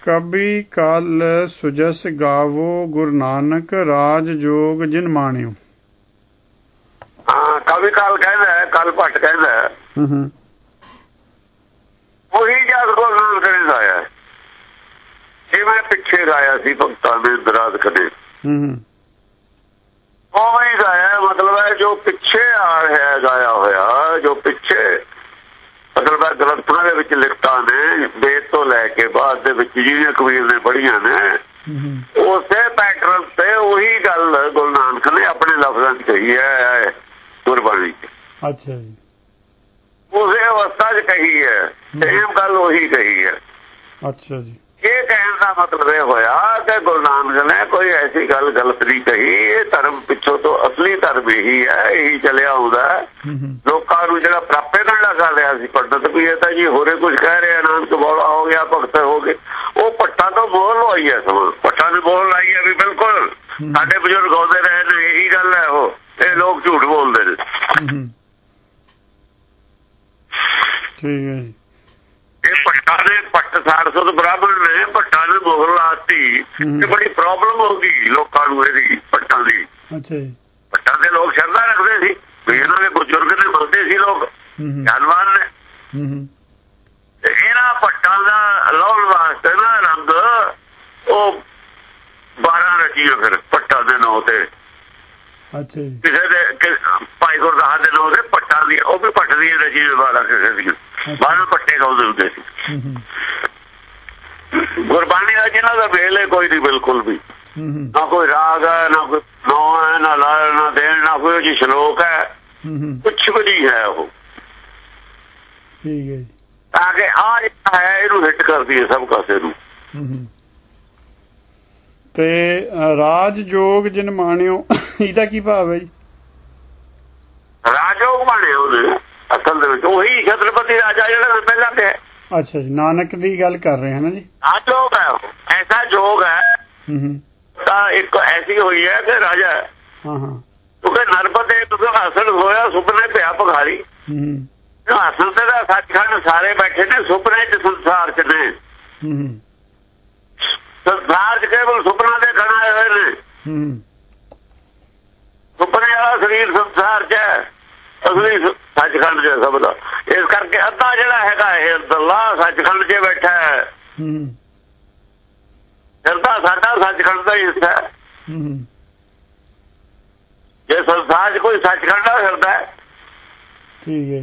ਕਬੀ ਕਲ ਸੁਜਸ ਗਾਵੋ ਗੁਰੂ ਨਾਨਕ ਰਾਜ ਜੋਗ ਜਿਨ ਮਾਣਿਓ। ਹਾਂ ਕਵੀ ਕਾਲ ਕਹਿੰਦਾ ਕੱਲ ਭੱਟ ਕਹਿੰਦਾ ਹੈ, ਹੂੰ ਉਹੀ ਜਦ ਕੋਲ ਨਾਮ ਕਰੇ ਆਇਆ। ਜਿਵੇਂ ਪਿੱਛੇ ਗਾਇਆ ਸੀ ਭਗਤਾਂ ਨੇ ਦਰਾਦ ਕਦੇ। ਹੂੰ ਹੂੰ। ਉਵੇਂ ਹੀ ਗਾਇਆ ਮਤਲਬ ਹੈ ਜੋ ਪਿੱਛੇ ਆ ਰਿਹਾ ਹੈ ਗਾਇਆ ਹੋਇਆ ਜੋ ਪਿੱਛੇ। ਮਤਲਬ ਹੈ ਗ੍ਰੰਥਾਂ ਦੇ ਵਿੱਚ ਲਿਖਤਾਂ ਨੇ ਵੇਦ ਤੋਂ ਲੈ ਕੇ ਬਾਅਦ ਦੇ ਵਿੱਚ ਜਿਹੜੀਆਂ ਕਬੀਰ ਨੇ ਪੜੀਆਂ ਨੇ। ਹੂੰ ਹੂੰ ਉਸੇ ਪੈਟਰਨ ਤੇ ਉਹੀ ਗੱਲ ਗੁਰੂ ਨਾਨਕ ਨੇ ਆਪਣੇ ਲਫ਼ਜ਼ਾਂ 'ਚ ਕਹੀ ਹੈ ਗੁਰਬਾਣੀ 'ਚ। ਅੱਛਾ ਜੀ। ਉਸੇ ਅਵਸਥਾ 'ਚ ਕਹੀ ਹੈ। ਸੇਮ ਗੱਲ ਉਹੀ ਕਹੀ ਹੈ। ਅੱਛਾ ਜੀ। ਇਹ ਕਹਿਣ ਦਾ ਮਤਲਬ ਇਹ ਹੋਇਆ ਕਿ ਗੁਰੂ ਨਾਨਕ ਨੇ ਕੋਈ ਐਸੀ ਗੱਲ ਗਲਤ ਨਹੀਂ ਕਹੀ। ਇਹ ਧਰਮ ਪਿੱਛੋਂ ਤੋਂ ਅਸਲੀ ਧਰਮ ਇਹੀ ਹੈ ਇਹੀ ਚੱਲਿਆ ਆਉਂਦਾ ਹੈ। ਹੂੰ ਹੂੰ। ਲੋਕਾਂ ਨੂੰ ਜਿਹੜਾ ਪ੍ਰਾਪੇ ਕਰਨ ਕਰ ਰਿਹਾ ਸੀ ਪੰਡਤ ਵੀ ਇਹ ਤਾਂ ਜੀ ਹੋਰੇ ਕੁਝ ਕਹਿ ਰਿਹਾ ਨਾਨਕ ਬੋਲਾ ਹੋ ਗਿਆ ਭਗਤ ਹੋ ਗਏ ਉਹ ਪੱਟਾ ਤੋਂ ਬੋਲ ਹੋਈ ਹੈ ਸਮਾਂ। ਪੱਟਾ ਨੇ ਬੋਲ ਲਾਈ ਹੈ ਵੀ ਬਿਲਕੁਲ। ਸਾਡੇ ਬਜ਼ੁਰਗ ਆਉਂਦੇ ਰਹੇ ਨੇ ਇਹੀ ਗੱਲ ਹੈ ਉਹ। ਇਹ ਲੋਕ ਝੂਠ ਬੋਲਦੇ ਨੇ। ਹੂੰ। ਠੀਕ ਹੈ ਜੀ। ਇਹ ਪੱਟਾ ਨੇ ਪੱਟ ਸਾਰਸਤ ਬ੍ਰਾਹਮਣ ਨੇ ਪੱਟਾ ਨੇ ਮੋਹਰ ਲਾਤੀ। ਇਹ ਬੜੀ ਪ੍ਰੋਬਲਮ ਹੋ ਗਈ ਲੋਕਾਂ ਨੂੰ ਇਹਦੀ ਪੱਟਾਂ ਦੀ। ਅੱਛਾ ਜੀ। ਪੱਟਾਂ ਦੇ ਲੋਕ ਸ਼ਰਧਾ ਰੱਖਦੇ ਸੀ। ਵੀ ਇਹਨਾਂ ਦੇ ਬਜ਼ੁਰਗ ਨੇ ਮੰਨਦੇ ਸੀ ਲੋਕ। ਜਾਨਵਾਨ ਨੇ। ਤੇ ਇਹਨਾਂ ਪੱਟਾਂ ਦਾ ਲਾਉਣ ਵਾਸਤੇ ਨਾ ਰੰਗ ਉਹ 12 ਰਚੀਆਂ ਫਿਰ ਪੱਟਾਂ ਦੇ ਨਾਂ ਤੇ। ਅੱਛਾ ਜੀ। ਕਿਸੇ ਦੇ ਭਾਈ ਗੁਰਦਾਸ ਦੇ ਨਾਂ ਤੇ ਪੱਟਾਂ ਦੀ ਉਹ ਵੀ ਪੱਟ ਦੀ ਰਚੀ ਵਾਲਾ ਕਿਸੇ ਦੀ। 12 ਪੱਟੇ ਗਾਉਂਦੇ ਹੁੰਦੇ ਸੀ ਗੁਰਬਾਣੀ ਦਾ ਜਿਹਨਾਂ ਦਾ ਵੇਲ ਹੈ ਕੋਈ ਨਹੀਂ ਬਿਲਕੁਲ ਵੀ। ਨਾ ਕੋਈ ਰਾਗ ਹੈ ਨਾ ਕੋਈ ਨੌ ਹੈ ਨਾ ਲਾ ਨਾ ਦੇਣ ਨਾ ਕੋਈ ਜੀ ਸ਼ਲੋਕ ਹੈ। ਕੁਛ ਵੀ ਨਹੀਂ ਹੈ ਉਹ। ਠੀਕ ਹੈ ਜੀ। ਤਾਂ ਕਿ ਆ ਜਿਹੜਾ ਹੈ ਇਹਨੂੰ ਹਿੱਟ ਕਰਦੀ ਹੈ ਸਭ ਕਾਸੇ ਨੂੰ। ਤੇ ਰਾਜ ਜੋਗ ਜਿਨ ਮਾਣਿਓ ਇਹਦਾ ਕੀ ਭਾਵ ਹੈ ਜੀ? ਰਾਜੋਗ ਬਣੇ ਉਹਨੇ ਅਸਲ ਦੇ ਵਿੱਚ ਉਹੀ ਛਤਰਪਤੀ ਰਾਜਾ ਜਿਹੜਾ ਪਹਿਲਾਂ ਤੇ। ਹੈ ਅੱਛਾ ਜੀ ਨਾਨਕ ਦੀ ਗੱਲ ਕਰ ਰਹੇ ਹਨ ਜੀ? ਰਾਜੋਗ ਹੈ ਉਹ। ਐਸਾ ਜੋਗ ਹੈ। ਹੂੰ ਹੂੰ। ਤਾਂ ਇੱਕ ਐਸੀ ਹੋਈ ਹੈ ਕਿ ਰਾਜਾ ਹੈ। ਹਾਂ ਹਾਂ। ਕਿਉਂਕਿ ਨਰਪਤੇ ਕਿਉਂਕਿ ਹਾਸਨ ਹੋਇਆ ਸੁਪਨੇ ਪਿਆ ਭਖਾਰੀ। ਹੂੰ ਹੂੰ। ਹਾਸਨ ਤੇ ਦਾ ਸੱਚਖੰਡ ਸਾਰੇ ਬੈਠੇ ਨੇ ਸੁਪਨੇ ਚ ਸੰਸਾਰ ਚ ਨੇ। ਹੂੰ ਹੂੰ। ਸੰਸਾਰ ਚ ਕੇਵਲ ਸੁਪਨਾ ਦੇ ਖੜਾ ਹੋਏ ਨੇ। ਹੂੰ ਹੂੰ। ਸੁਪਨੇ ਵਾਲਾ ਸਰੀਰ ਸੰਸਾਰ ਚ ਹੈ। ਅਸਲੀ ਸੱਚਖੰਡ ਦਾ। ਇਸ ਕਰਕੇ ਅੱਧਾ ਜਿਹੜਾ ਹੈਗਾ ਇਹ ਅੱਲਾ ਸੱਚਖੰਡ 'ਚ ਬੈਠਾ ਹੈ। ਹਿਰਦਾ ਸਾਡਾ ਸੱਚਖੰਡ ਦਾ ਹਿੱਸਾ ਹੈ। ਜੇ ਸੰਸਾਰ 'ਚ ਕੋਈ ਸੱਚਖੰਡ ਦਾ ਹਿਰਦਾ ਹੈ ਠੀਕ ਹੈ।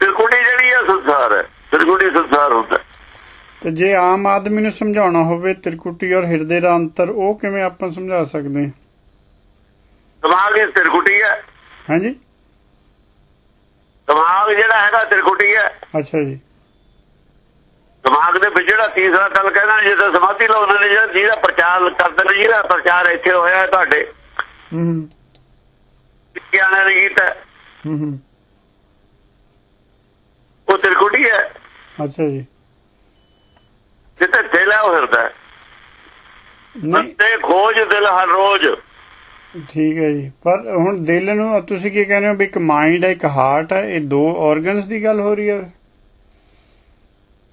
ਤਿਰਕੁਟੀ ਜਿਹੜੀ ਹੈ ਸੰਸਾਰ ਹੈ ਤਿਰਕੁਟੀ ਸੰਸਾਰ ਹੁੰਦਾ। ਤੇ ਜੇ ਆਮ ਆਦਮੀ ਨੂੰ ਸਮਝਾਉਣਾ ਹੋਵੇ ਤਿਰਕੁਟੀ ਔਰ ਹਿਰਦੇ ਦਾ ਅੰਤਰ ਉਹ ਕਿਵੇਂ ਆਪਾਂ ਸਮਝਾ ਸਕਦੇ ਹਾਂ? ਦਿਮਾਗ ਹੀ ਤਿਰਕੁਟੀ ਹੈ। ਹਾਂਜੀ? ਦਿਮਾਗ ਜਿਹੜਾ ਹੈਗਾ ਤਿਰਕੁਟੀ ਹੈ। ਅੱਛਾ ਜੀ। ਦਿਮਾਗ ਦੇ ਵਿੱਚ ਜਿਹੜਾ ਤੀਸਰਾ ਤਲ ਕਹਿੰਦਾ ਜਿਹਦਾ ਸਮਾਧੀ ਲਾਉਂਦੇ ਨੇ ਜਿਹੜਾ ਜਿਹਦਾ ਪ੍ਰਚਾਰ ਕਰਦੇ ਨੇ ਜਿਹੜਾ ਪ੍ਰਚਾਰ ਇੱਥੇ ਹੋਇਆ ਹੈ ਤੁਹਾਡੇ। ਹੂੰ ਕਿਆਣਾ ਨੇ ਕੀਤਾ ਹੂੰ। ਹੂੰ ਉਹ ਤਿਰਕੁਟੀ ਹੈ। ਅੱਛਾ ਜੀ। ਜਿੱਥੇ ਦਿਲ ਹੈ ਉਹ ਹਿਰਦਾ ਨਹੀਂ। ਤੇ ਖੋਜ ਦਿਲ ਹਰ ਰੋਜ਼। ਠੀਕ ਹੈ ਜੀ। ਪਰ ਹੁਣ ਦਿਲ ਨੂੰ ਤੁਸੀਂ ਕੀ ਕਹਿੰਦੇ ਹੋ ਵੀ ਇੱਕ ਮਾਈਂਡ ਹੈ ਇੱਕ ਹਾਰਟ ਹੈ ਇਹ ਦੋ ਆਰਗਨਸ ਦੀ ਗੱਲ ਹੋ ਰਹੀ ਹੈ?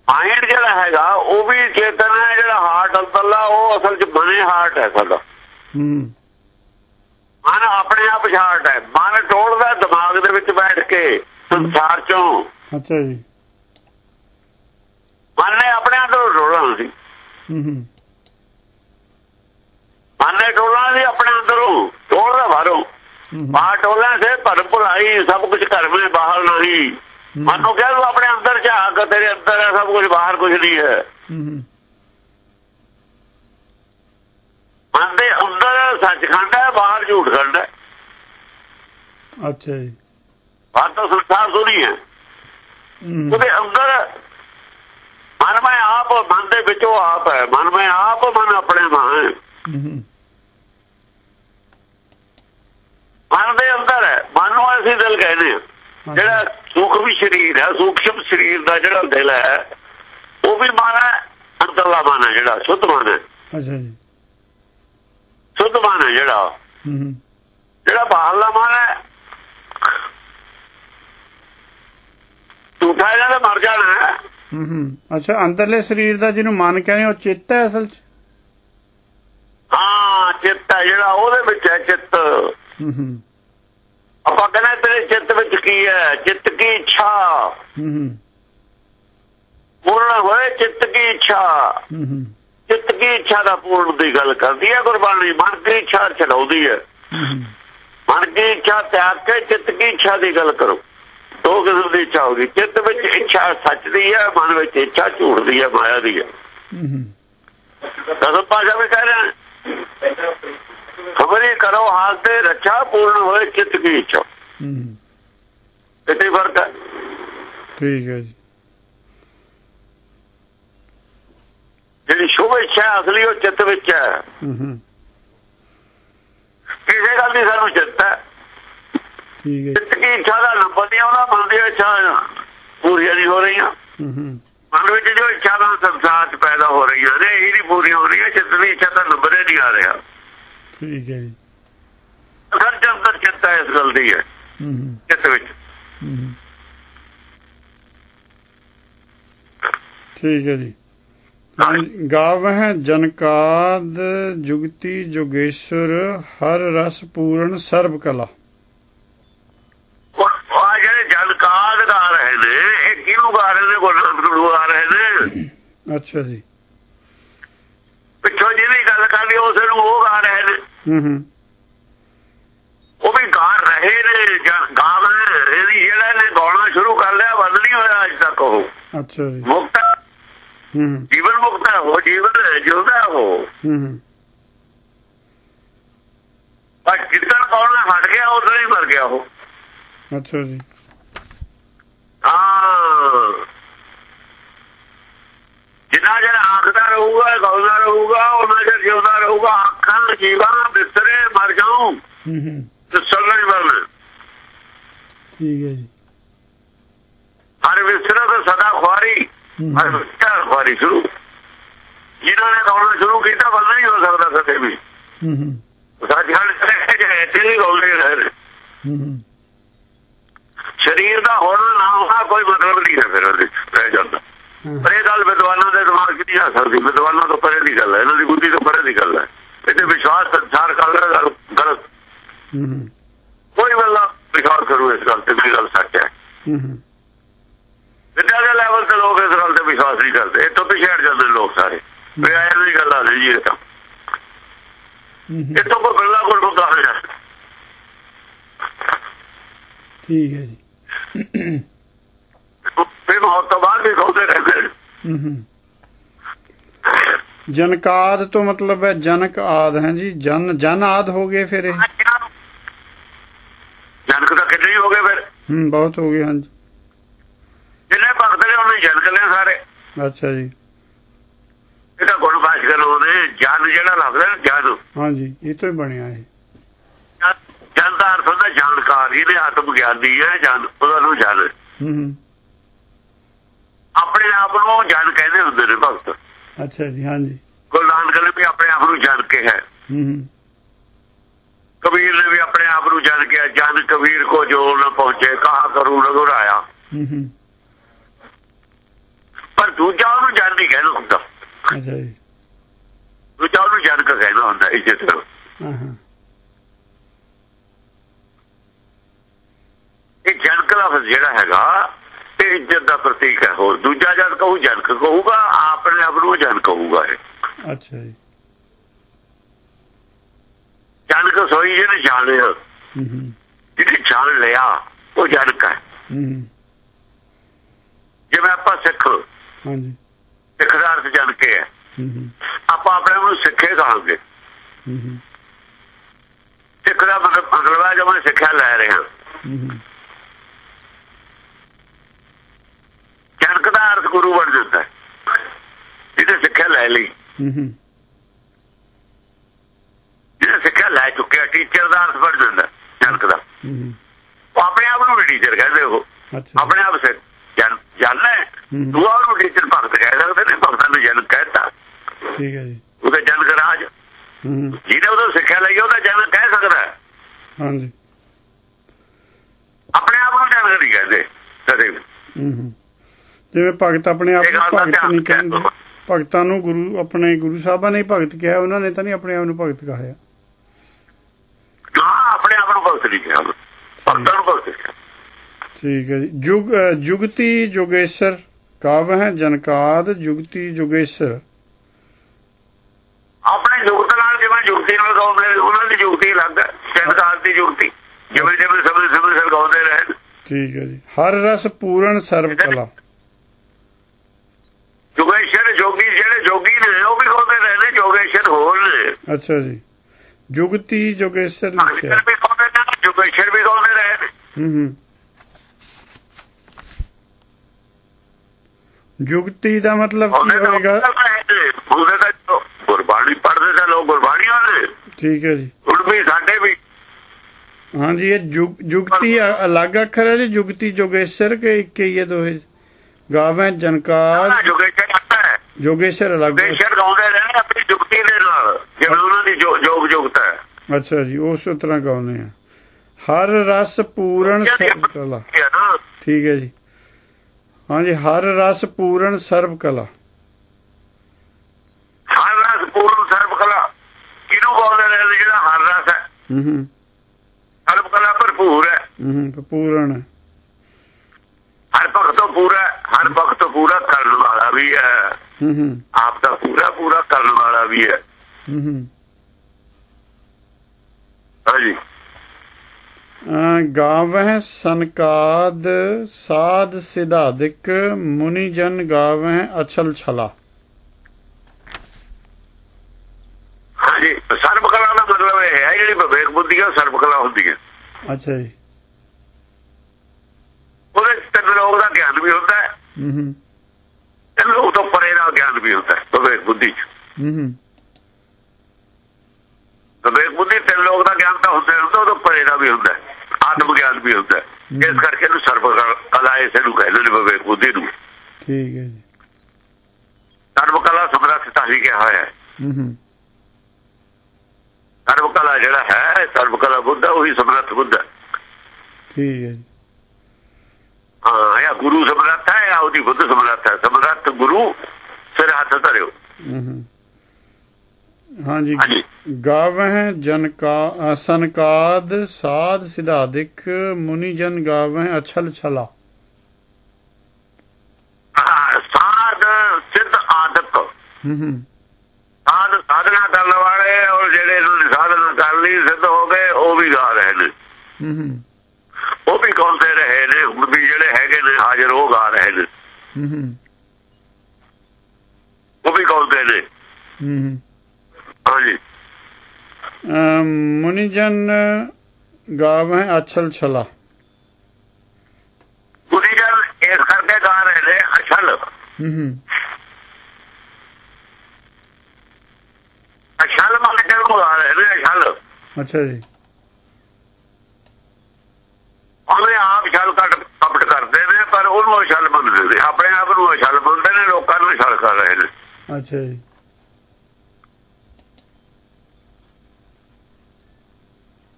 ਮਾਈਂਡ ਜਿਹੜਾ ਹੈਗਾ ਉਹ ਵੀ ਚੇਤਨ ਹੈ ਜਿਹੜਾ ਹਾਰਟ ਅੰਦਰਲਾ ਉਹ ਅਸਲ 'ਚ ਮਨੇ ਹਾਰਟ ਹੈ ਸਾਡਾ। ਹੂੰ। ਮਨ ਆਪਣੇ ਆਪ ਹਾਰਟ ਹੈ। ਮਨ ਟੋਲਦਾ ਦਿਮਾਗ ਦੇ ਵਿੱਚ ਬੈਠ ਕੇ ਸੰਸਾਰ 'ਚੋਂ। ਅੱਛਾ ਜੀ। ਮਨ ਨੇ ਆਪਣੇ ਅੰਦਰ ਟੋਲਣਾ ਸੀ। ਹੂੰ ਹੂੰ। ਮਨ ਟੋਲਣਾ ਸੀ ਆਪਣੇ ਅੰਦਰੋਂ ਟੋਲਦਾ ਬਾਹਰੋਂ। ਬਾਹਰ ਟੋਲਣ ਸੇ ਭਰਮ ਭੁਲਾਈ ਸਭ ਕੁਝ ਘਰ में ਬਾਹਰ ਨਹੀਂ ਮਨ ਕਹਿ ਤੂੰ ਆਪਣੇ ਅੰਦਰ ਝਾਕ ਤੇਰੇ ਅੰਦਰ ਹੈ ਸਭ ਕੁਝ ਬਾਹਰ ਕੁਝ ਨਹੀਂ ਹੈ। ਮਨ ਦੇ ਅੰਦਰ ਸੱਚਖੰਡ ਹੈ ਬਾਹਰ ਝੂਠ ਖੰਡ ਹੈ। ਅੱਛਾ ਜੀ। ਬਾਹਰ ਤਾਂ ਸੰਸਾਰ ਸੁਣੀ ਹੈ। ਹੂੰ। ਉਹਦੇ ਅੰਦਰ ਮਨ ਮੈਂ ਆਪ ਮਨ ਦੇ ਵਿੱਚੋਂ ਆਪ ਹੈ। ਮਨ ਮੈਂ ਆਪ ਮਨ ਆਪਣੇ ਮਾਂ ਹੈ ਹੂੰ ਮਨ ਦੇ ਅੰਦਰ ਹੈ। ਮਨ ਨੂੰ ਅਸੀਂ ਦਿਲ ਕਹਿੰਦੇ ਹਾਂ ਜਿਹੜਾ ਸੂਖਮ ਸਰੀਰ ਹੈ ਸੂਖਮ ਸਰੀਰ ਦਾ ਜਿਹੜਾ ਦਿਲ ਹੈ ਉਹ ਵੀ ਮਨ ਹੈ ਅੰਦਰਲਾ ਮਨ ਹੈ ਜਿਹੜਾ ਸ਼ੁੱਧ ਮਨ ਹੈ। ਅੱਛਾ ਜੀ। ਸ਼ੁੱਧ ਮਨ ਹੈ ਜਿਹੜਾ। ਹੂੰ ਜਿਹੜਾ ਬਾਹਰਲਾ ਮਨ ਹੈ ਝੂਠਾ ਇਹਨਾਂ ਦਾ ਮਰ ਜਾਣਾ ਹੈ। ਹੂੰ ਹੂੰ। ਅੱਛਾ ਅੰਦਰਲੇ ਸਰੀਰ ਦਾ ਜਿਹਨੂੰ ਮਨ ਕਹਿੰਦੇ ਉਹ ਚਿੱਤ ਹੈ ਅਸਲ 'ਚ? ਹਾਂ ਚਿੱਤ ਹੈ ਜਿਹੜਾ ਉਹਦੇ ਵਿੱਚ ਹੈ ਚਿੱਤ। ਆਪਾਂ ਕਹਿੰਦੇ ਤੇਰੇ ਚਿੱਤ ਵਿੱਚ ਕੀ ਹੈ? ਚਿੱਤ ਕੀ ਇੱਛਾ? ਪੂਰਨ ਹੋਏ ਚਿੱਤ ਕੀ ਇੱਛਾ? ਚਿੱਤ ਕੀ ਇੱਛਾ ਦਾ ਪੂਰਨ ਦੀ ਗੱਲ ਕਰਦੀ ਹੈ ਗੁਰਬਾਣੀ ਮਨ ਦੀ ਇੱਛਾ ਚਲਾਉਂਦੀ ਹੈ। ਮਨ ਦੀ ਇੱਛਾ ਤਿਆਗ ਕੇ ਚਿੱਤ ਕੀ ਇੱਛਾ ਦੀ ਗੱਲ ਕਰੋ। ਦੋ ਕਿਸਮ ਦੀ ਇੱਛਾ ਹੋਗੀ ਚਿੱਤ ਵਿੱਚ ਇੱਛਾ ਸੱਚ ਦੀ ਹੈ ਮਨ ਵਿੱਚ ਇੱਛਾ ਝੂਠ ਦੀ ਹੈ ਮਾਇਆ ਦੀ ਹੂੰ। ਦਸਮ ਪਾਸ਼ਾ ਵੀ ਕਹਿ ਰਹੇ ਖਬਰੀ ਕਰੋ ਹਾਲ ਤੇ ਰੱਛਾ ਪੂਰਨ ਹੋਏ ਚਿੱਤ ਕੀ ਇੱਛਾ। ਹੂੰ। ਹੂੰ ਕਿਤੇ ਫ਼ਰਕ ਹੈ। ਠੀਕ ਹੈ ਜੀ। ਜਿਹੜੀ ਸ਼ੁਭ ਇੱਛਾ ਹੈ, ਅਸਲੀ ਉਹ ਚਿੱਤ ਵਿੱਚ ਹੈ। ਹੂੰ ਹੂੰ। ਕਿਸੇ ਗੱਲ ਦੀ ਸਾਨੂੰ ਚਿੱਤ ਹੈ। ਠੀਕ ਹੈ ਚਿੱਤ ਕੀ ਇੱਛਾ ਦਾ ਨੰਬਰ ਨਹੀਂ ਆਉਂਦਾ ਮਨ ਦੀ ਇੱਛਾ ਪੂਰੀਆਂ ਨਹੀਂ ਹੋ ਰਹੀਆਂ। ਹੂੰ ਹੂੰ। ਮਨ ਵਿੱਚ ਜੋ ਇੱਛਾ ਦਾ ਸੰਸਾਰ 'ਚ ਪੈਦਾ ਹੋ ਰਹੀਆਂ ਨੇ ਇਹ ਨਹੀਂ ਪੂਰੀਆਂ ਹੋ ਰਹੀਆਂ ਚਿੱਤ ਦੀ ਇੱਛਾ ਦਾ ਨੰਬਰ ਹੀ ਨਹੀਂ ਆ ਰਿਹਾ। ਠੀਕ ਹੈ ਜੀ। ਅਸਲ ਚ ਅੰਦਰ ਚਿੰਤਾ ਇਸ ਗੱਲ ਦੀ ਹੈ ਹੂੰ ਹੂੰ, ਚਿੱਤ ਵਿੱਚ। ਹੂੰ ਠੀਕ ਹੈ ਜੀ। ਗਾਵਹਿ ਜਨਕਾਦ ਜੁਗਤੀ ਜੋਗੇਸ਼ਵਰ ਹਰ ਰਸ ਪੂਰਨ ਸਰਬ ਕਲਾ। ਆ ਜਿਹੜੇ ਗਾ ਰਹੇ ਨੇ ਇਹ ਗਾ ਰਹੇ ਨੇ ਗੁਰੂ ਗੁਰੂ ਗਾ ਰਹੇ ਨੇ? ਅੱਛਾ ਜੀ। ਪਿੱਛੋਂ ਜਿਹਦੀ ਗੱਲ ਕਰਦੀ ਉਸ ਨੂੰ ਉਹ ਗਾ ਰਹੇ ਨੇ। ਉਹ ਵੀ ਗਾ ਰਹੇ ਨੇ ਜਾਂ ਗਾ ਰਹੇ ਇਹਦੀ ਜਿਹੜਾ ਨੇ ਗਾਉਣਾ ਸ਼ੁਰੂ ਕਰ ਲਿਆ ਬੰਦ ਨਹੀਂ ਹੋਇਆ ਅਜ ਤੱਕ ਉਹ। ਅੱਛਾ ਜੀ। ਮੁਕਤ ਹੈ, ਜੀਵਨ ਮੁਕਤ ਹੈ ਉਹ ਜੀਵਨ ਜਿਉਂਦਾ ਹੈ ਉਹ। ਹੂੰ ਹੂੰ। ਪਰ ਜਿੱਦਣ ਗਾਉਣਾ ਹਟ ਗਿਆ ਉਦੋਂ ਹੀ ਮਰ ਗਿਆ ਉਹ। ਅੱਛਾ ਜੀ। ਹਾਂ। ਜਿੰਨਾ ਚਿਰ ਆਖਦਾ ਰਹੂਗਾ ਗਾਉਂਦਾ ਰਹੂਗਾ ਉਹਨਾਂ ਚਿਰ ਜਿਉਂਦਾ ਰਹੂਗਾ ਅੱਖਾਂ ਜੀਵਾਂ ਬਿਸਰੇ ਮਰ ਜਾਉਂ ਹੂੰ ਹੂੰ। ਦਿਸਣ ਨਹੀਂ ਮਰਨਾ ਠੀਕ ਹੈ ਜੀ। ਹਰ ਵਿਸਰਾ ਤਾਂ ਸਦਾ ਖੁਆਰੀ ਹਰ ਵਿਸਰਾ ਖੁਆਰੀ ਸ਼ੁਰੂ। ਜਿਨ੍ਹਾਂ ਨੇ ਗਾਉਣਾ ਸ਼ੁਰੂ ਕੀਤਾ ਬੰਦ ਨਹੀਂ ਹੋ ਸਕਦਾ ਕਦੇ ਵੀ। ਹੂੰ ਹੂੰ। ਤੇ ਨਹੀਂ ਗਾਉਂਦੇ ਰਹੇ ਨੇ। ਹੂੰ ਹੂੰ। ਸਰੀਰ ਦਾ ਹੋਣਾ ਨਾ ਹੋਣਾ ਕੋਈ ਮਤਲਬ ਨਹੀਂ ਹੈ ਫਿਰ ਉਹਦੇ ਰਹਿ ਜਾਂਦਾ। ਪਰ ਇਹ ਗੱਲ ਵਿਦਵਾਨਾਂ ਦੇ ਦਿਮਾਗ 'ਚ ਨਹੀਂ ਆ ਸਕਦੀ। ਵਿਦਵਾਨਾਂ ਤੋਂ ਪਰੇ ਦੀ ਗੱਲ ਹੈ। ਇਹਨਾਂ ਦੀ ਬੁੱਧੀ ਤੋਂ ਪਰੇ ਦੀ ਗੱਲ ਹੈ। ਇਹਦੇ ਵਿਸ਼ਵਾਸ ਸੰਸਾਰ ਕਰ ਰਿਹਾ ਗੱਲ ਗਲਤ। ਕੋਈ ਬੰਦਾ ਵਿਸ਼ਵਾਸ ਕਰੂ ਇਸ ਗੱਲ ਤੇ। ਵੀ ਗੱਲ ਸੱਚ ਹੈ। ਵਿਦਿਆ ਦੇ ਲੈਵਲ ਤੇ ਲੋਕ ਇਸ ਗੱਲ ਤੇ ਵਿਸ਼ਵਾਸ ਨਹੀਂ ਕਰਦੇ ਇਹ ਤੋਂ ਪਿਛੜ ਜਾਂਦੇ ਲੋਕ ਸਾਰੇ। ਵੀ ਆਇਆ ਦੀ ਗੱਲ ਆ ਜੀ ਇਹ ਤਾਂ। ਤੋਂ ਕੋਈ ਬਿਰਲਾ ਕੋਲ ਹੁੰਦਾ ਹੈ। ਠੀਕ ਹੈ ਜੀ। ਫਿਰ ਮੌਤ ਤੋਂ ਬਾਅਦ ਵੀ ਖੋਦੇ ਰਹਿੰਦੇ ਨੇ। ਜਨਕਾਦ ਤੋਂ ਮਤਲਬ ਹੈ ਜਨਕ ਆਦ ਹੈ ਜੀ? ਜਨ ਜਨ ਆਦ ਹੋ ਗਏ ਫਿਰ ਇਹ? ਜਨਕ ਤਾਂ ਕਿੰਨੇ ਹੀ ਗਏ ਫਿਰ? ਹੂੰ ਬਹੁਤ ਹੋ ਗਏ ਹਾਂਜੀ ਜਿੰਨੇ ਭਗਤ ਨੇ ਉਹਨੇ ਜਨਕ ਨੇ ਸਾਰੇ। ਅੱਛਾ ਜੀ। ਇਹਦਾ ਗੁਣ ਬਾਸ਼ ਉਹਨੇ ਜਨ ਜਿਹੜਾ ਲੱਗਦਾ ਜਨ। ਹਾਂਜੀ ਇਹ ਤੋਂ ਹੀ ਬਣਿਆ ਇਹ। ਜਨ ਦਾ ਅਰਥ ਹੁੰਦਾ ਜਾਣਕਾਰ ਜਿਹਦੇ ਆਤਮ ਗਿਆਨੀ ਹੈ ਜਨ ਉਹਦਾ ਨੂੰ ਜਨ। ਹੂੰ। ਆਪਣੇ ਆਪ ਨੂੰ ਜਨ ਕਹਿੰਦੇ ਹੁੰਦੇ ਨੇ ਭਗਤ। ਅੱਛਾ ਜੀ ਹਾਂਜੀ। ਗੁਰੂ ਨਾਨਕ ਨੇ ਵੀ ਆਪਣੇ ਆਪ ਨੂੰ ਜਨ ਕਿਹਾ। ਹੂੰ ਕਬੀਰ ਨੇ ਵੀ ਆਪਣੇ ਆਪ ਨੂੰ ਜਨ ਕਿਹਾ ਜਨ ਕਬੀਰ ਕੋ ਜੋ ਨਾ ਪਹੁੰਚੇ ਕਹਾ ਕਰੂ ਲਗੁਰਾਇਆ ਹੂੰ ਪਰ ਦੂਜਾ ਉਹਨੂੰ ਜਨ ਨਹੀਂ ਕਹਿੰਦਾ ਹੁੰਦਾ। ਅੱਛਾ ਜੀ। ਦੂਜਾ ਉਹਨੂੰ ਜਨ ਕਾ ਕਹਿੰਦਾ ਹੁੰਦਾ ਇੱਜ਼ਤ ਨਾਲ ਹਾਂ ਹਾਂ। ਇਹ ਜਨਕ ਲਫ਼ਜ਼ ਜਿਹੜਾ ਹੈਗਾ ਇਹ ਇੱਜ਼ਤ ਦਾ ਪ੍ਰਤੀਕ ਹੈ ਹੋਰ। ਦੂਜਾ ਜਨ ਕਹੂ ਜਨਕ ਕਹੂਗਾ ਆਪਣੇ ਆਪ ਨੂੰ ਜਨ ਕਹੂਗਾ ਇਹ। ਅੱਛਾ ਜੀ। ਜਨਕ ਸੋਈ ਜਿਹਨੇ ਜਾਣ ਲਿਆ। ਹੂੰ ਹੂੰ। ਜਿਹਨੇ ਜਾਣ ਲਿਆ ਉਹ ਜਨਕ ਹੈ। ਹੂੰ ਹੂੰ, ਜਿਵੇਂ ਆਪਾਂ ਸਿੱਖ ਹਾਂਜੀ। ਸਿੱਖ ਦਾ ਅਰਥ ਜਨ ਕੇ ਹੈ ਆਪਾਂ ਆਪਣੇ ਆਪ ਨੂੰ ਸਿੱਖੇ ਕਹਾਂਗੇ। ਹੂੰ ਹੂੰ, ਸਿੱਖ ਦਾ ਮਤਲਬ ਮਤਲਬ ਹੈ ਜੋ ਮੈਂ ਸਿੱਖਿਆ ਲੈ ਰਿਹਾ ਹੂੰ। ਹੂੰ, ਜਨਕ ਦਾ ਅਰਥ ਗੁਰੂ ਬਣ ਜਾਂਦਾ ਜਿਹਨੇ ਸਿੱਖਿਆ ਲੈ ਲਈ। ਹੂੰ ਹੂੰ, ਜਿਹਨੇ ਸਿੱਖਿਆ ਲੈ ਚੁੱਕਿਆ ਟੀਚਰ ਦਾ ਅਰਥ ਬਣ ਜਾਂਦਾ ਹੈ ਜਨਕ ਦਾ। ਉਹ ਆਪਣੇ ਆਪ ਨੂੰ ਟੀਚਰ ਕਹਿੰਦੇ ਉਹ। ਆਪਣੇ ਆਪ ਸੇ ਜਨ ਜਨ ਹੈ। ਹੂੰ। ਦੂਆ ਨੂੰ ਟੀਚਰ ਭਗਤ ਕਹਿ ਸਕਦੇ ਨੇ ਭਗਤਾਂ ਨੂੰ ਜਨ ਕਹਿਤਾ। ਠੀਕ ਹੈ ਜੀ। ਉਹਦੇ ਜਨਕ ਰਾਜ। ਜਿਹਨੇ ਉਹਦਾ ਸਿੱਖਿਆ ਲਈ ਉਹਦਾ ਜਨ ਕਹਿ ਸਕਦਾ। ਹਾਂਜੀ। ਆਪਣੇ ਆਪ ਨੂੰ ਜਨ ਨਹੀਂ ਕਹਿੰਦੇ। ਕਦੇ ਹੂੰ। ਜਿਵੇਂ ਭਗਤ ਆਪਣੇ ਆਪ ਨੂੰ ਭਗਤ ਨਹੀਂ ਕਹਿੰਦੇ। ਭਗਤਾਂ ਨੂੰ ਗੁਰੂ ਆਪਣੇ ਗੁਰੂ ਸਾਹਿਬਾਂ ਨੇ ਭਗਤ ਕਿਹਾ ਉਹਨਾਂ ਨੇ ਤਾਂ ਨਹੀਂ ਆਪਣੇ ਆਪ ਨੂੰ ਭਗਤ ਕਹਾਇਆ ਆਪਣੇ ਆਪ ਨੂੰ ਭਗਤ ਨਹੀਂ ਕਿਹਾ। ਭਗਤਾਂ ਨੂੰ ਭਗਤ ਕਿਹਾ। ਠੀਕ ਹੈ ਜੀ। ਜੁਗ ਜੁਗਤੀ ਜੋਗੇਸ਼ਰ ਕਾਵ ਹੈ ਜਨਕਾਦ ਜੁਗਤੀ ਜੋਗੇਸ਼ਰ। ਆਪਣੇ ਜੁਗਤ ਨਾਲ ਜਿਵੇਂ ਜੁਗਤੀ ਨਾਲ ਗਾਉਂਦੇ ਉਹਨਾਂ ਦੀ ਜੁਗਤੀ ਅਲੱਗ ਹੈ। ਸੰਸਾਰ ਦੀ ਜੁਗਤੀ। ਜਿਵੇਂ ਜਿਵੇਂ ਸਮੇਂ ਸਮੇਂ ਸਿਰ ਗਾਉਂਦੇ ਰਹੇ ਠੀਕ ਹੈ ਜੀ। ਹਰ ਰਸ ਪੂਰਨ ਸਰਬ ਕਲਾ। ਜੋਗੇਸ਼ਰ ਜੋਗੀ ਜਿਹੜੇ ਜੋਗੀ ਨੇ ਉਹ ਵੀ ਰਹੇ ਨੇ ਜੋਗੇਸ਼ਰ ਹੋਰ ਨੇ। ਅੱਛਾ ਜੀ। ਜੁਗਤੀ ਜੋਗੇਸ਼ਰ ਲਿਖਿਆ। ਵੀ ਗਾਉਂਦੇ ਨੇ ਜੋਗੇਸ਼ਰ ਵੀ ਰਹੇ ਨੇ। ਹੂੰ ਹੂੰ। ਜੁਗਤੀ ਦਾ ਮਤਲਬ ਕੀ ਹੋਏਗਾ? ਉਹਦੇ ਜੋ ਗੁਰਬਾਣੀ ਪੜ੍ਹਦੇ ਤਾਂ ਲੋਕ ਗੁਰਬਾਣੀ ਵਾਲੇ ਠੀਕ ਹੈ ਜੀ। ਹੁਣ ਵੀ ਸਾਡੇ ਵੀ। ਹਾਂਜੀ ਇਹ ਜੁਗ- ਜੁਗਤੀ ਅਲੱਗ ਅੱਖਰ ਹੈ ਜੀ? ਜੁਗਤੀ ਜੋਗੇਸ਼ਰ ਕੇ ਇੱਕ ਹੀ ਹੈ ਦੋਹੇ? ਗਾਵੇਂ ਜਨਕਾਰ ਜੋਗੇਸ਼ਰ ਆਤਾ ਹੈ। ਜੋਗੇਸ਼ਰ ਅਲੱਗ ਜੋਗੇਸ਼ਰ ਗਾਉਂਦੇ ਰਹੇ ਨੇ ਆਪਣੀ ਜੁਗਤੀ ਦੇ ਨਾਲ ਜਿਵੇਂ ਉਹਨਾਂ ਦੀ ਜੋਗ ਜੁਗਤ ਹੈ। ਅੱਛਾ ਜੀ ਉਸ ਤਰ੍ਹਾਂ ਗਾਉਂਦੇ ਆ। ਹਰ ਰਸ ਪੂਰਨ ਸਰਬ ਕਲਾ ਠੀਕ ਹੈ ਜੀ। ਹਾਂਜੀ ਹਰ ਰਸ ਪੂਰਨ ਸਰਬ ਕਲਾ ਹਰ ਰਸ ਪੂਰਨ ਸਰਬ ਕਲਾ ਕਿਹਨੂੰ ਬੋਲਦੇ ਨੇ ਜਿਹੜਾ ਹਰ ਰਸ ਹੈ? ਹੂੰ ਹੂੰ। ਸਰਬ ਕਲਾ ਭਰਪੂਰ ਹੈ। ਹੂੰ ਪੂਰਨ। ਹਰ ਭਗਤ ਤੋਂ ਪੂਰਾ ਹਰ ਭਗਤ ਤੋਂ ਪੂਰਾ ਕਰਨ ਵਾਲਾ ਵੀ ਹੈ। ਹੂੰ ਹੂੰ। ਆਪ ਦਾ ਪੂਰਾ ਪੂਰਾ ਕਰਨ ਵਾਲਾ ਵੀ ਹੈ। ਹੂੰ ਹੂੰ। ਹਾਂਜੀ। ਗਾਵਹਿ ਸੰਕਾਦ ਸਾਧ ਸਿਧਾਦਿਕ ਮੁਨੀ ਜਨ ਗਾਵਹਿ ਅਛਲ ਛਲਾ। ਹਾਂਜੀ ਸਰਬ ਕਲਾ ਦਾ ਮਤਲਬ ਇਹ ਹੈ ਜਿਹੜੀ ਵਿਵੇਕ ਬੁੱਧੀ ਸਰਬ ਕਲਾ ਹੁੰਦੀ ਹੈ। ਅੱਛਾ ਜੀ। ਉਹਦੇ ਤਿੰਨ ਲੋਕ ਦਾ ਗਿਆਨ ਵੀ ਹੁੰਦਾ ਹੈ। ਤੋਂ ਪਰੇ ਦਾ ਗਿਆਨ ਵੀ ਹੁੰਦਾ ਹੈ ਵਿਵੇਕ ਬੁੱਧੀ 'ਚ। ਹੂੰ ਹੂੰ ਵਿਵੇਕ ਬੁੱਧੀ ਤਿੰਨ ਲੋਕ ਦਾ ਗਿਆਨ ਤਾਂ ਹੁੰਦਾ ਹੁੰਦਾ ਉਹ ਤੋਂ ਪਰੇ ਦਾ ਵੀ ਹੁੰਦਾ ਆਤਮ ਗਿਆਨ ਵੀ ਹੁੰਦਾ ਇਸ ਕਰਕੇ ਇਹਨੂੰ ਸਰਬ ਕਲਾ ਇਸੇ ਨੂੰ ਕਹਿੰਦੇ ਨੇ ਵਿਵੇਕ ਬੁੱਧੀ ਨੂੰ। ਠੀਕ ਹੈ ਜੀ। ਸਰਬ ਕਲਾ ਸਮਰੱਥਤਾ ਹੀ ਕਿਹਾ ਹੋਇਆ ਹੈ। ਸਰਬ ਕਲਾ ਜਿਹੜਾ ਹੈ ਸਰਬ ਕਲਾ ਬੁੱਧ ਉਹੀ ਸਮਰੱਥ ਬੁੱਧ ਠੀਕ ਹੈ ਜੀ। ਹਾਂ ਇਹ ਗੁਰੂ ਸਮਰੱਥ ਹੈ ਉਹਦੀ ਬੁੱਧ ਸਮਰੱਥ ਹੈ ਸਮਰੱਥ ਗੁਰੂ ਸਿਰ ਹੱਥ ਧਰਿਓ ਹਾਂਜੀ। ਗਾਵਹਿ ਜਨ ਕਾ ਅ, ਸੰਕਾਦ ਸਾਧ ਸਿਧਾਦਿਕ ਮੁਨੀ ਜਨ ਗਾਵਹਿ ਅਛਲ ਛਲਾ ਸਾਧ ਸਿੱਧ ਹੂੰ ਸਾਧ ਸਾਧਨਾ ਕਰਨ ਵਾਲੇ ਔਰ ਜਿਹੜੇ ਇਹਨਾਂ ਨੇ ਸਾਧਨਾ ਕਰ ਲਈ ਸਿੱਧ ਹੋ ਗਏ ਉਹ ਵੀ ਗਾ ਰਹੇ ਨੇ ਹੂੰ ਹੂੰ ਉਹ ਵੀ ਗਾਉਂਦੇ ਰਹੇ ਨੇ ਹੁਣ ਵੀ ਜਿਹੜੇ ਹੈਗੇ ਨੇ ਹਾਜ਼ਰ ਉਹ ਗਾ ਰਹੇ ਨੇ। ਉਹ ਵੀ ਗਾਉਂਦੇ ਨੇ। ਹਾਂਜੀ। ਮੁਨੀ ਜਨ ਗਾਵਹਿ ਅਛਲ ਛਲਾ। ਗੁਰੀ ਜਨ ਇਸ ਕਰਕੇ ਗਾ ਰਹੇ ਨੇ ਅਛਲ। ਹੂੰ ਹੂੰ। ਅਛਲ ਮੰਨ ਕੇ ਗਾ ਰਹੇ ਨੇ ਅਛਲ। ਅੱਛਾ ਜੀ। ਉਹਨੇ ਆਪ ਛਲ ਕੱਟ ਕਪਟ ਕਰਦੇ ਨੇ ਪਰ ਉਹਨੂੰ ਅਛਲ ਮੰਨਦੇ ਨੇ ਆਪਣੇ ਆਪ ਨੂੰ ਅਛਲ ਮੰਨਦੇ ਨੇ ਲੋਕਾਂ ਨੂੰ ਛਲ ਕਰ ਰਹੇ ਨੇ। ਅੱਛਾ ਜੀ।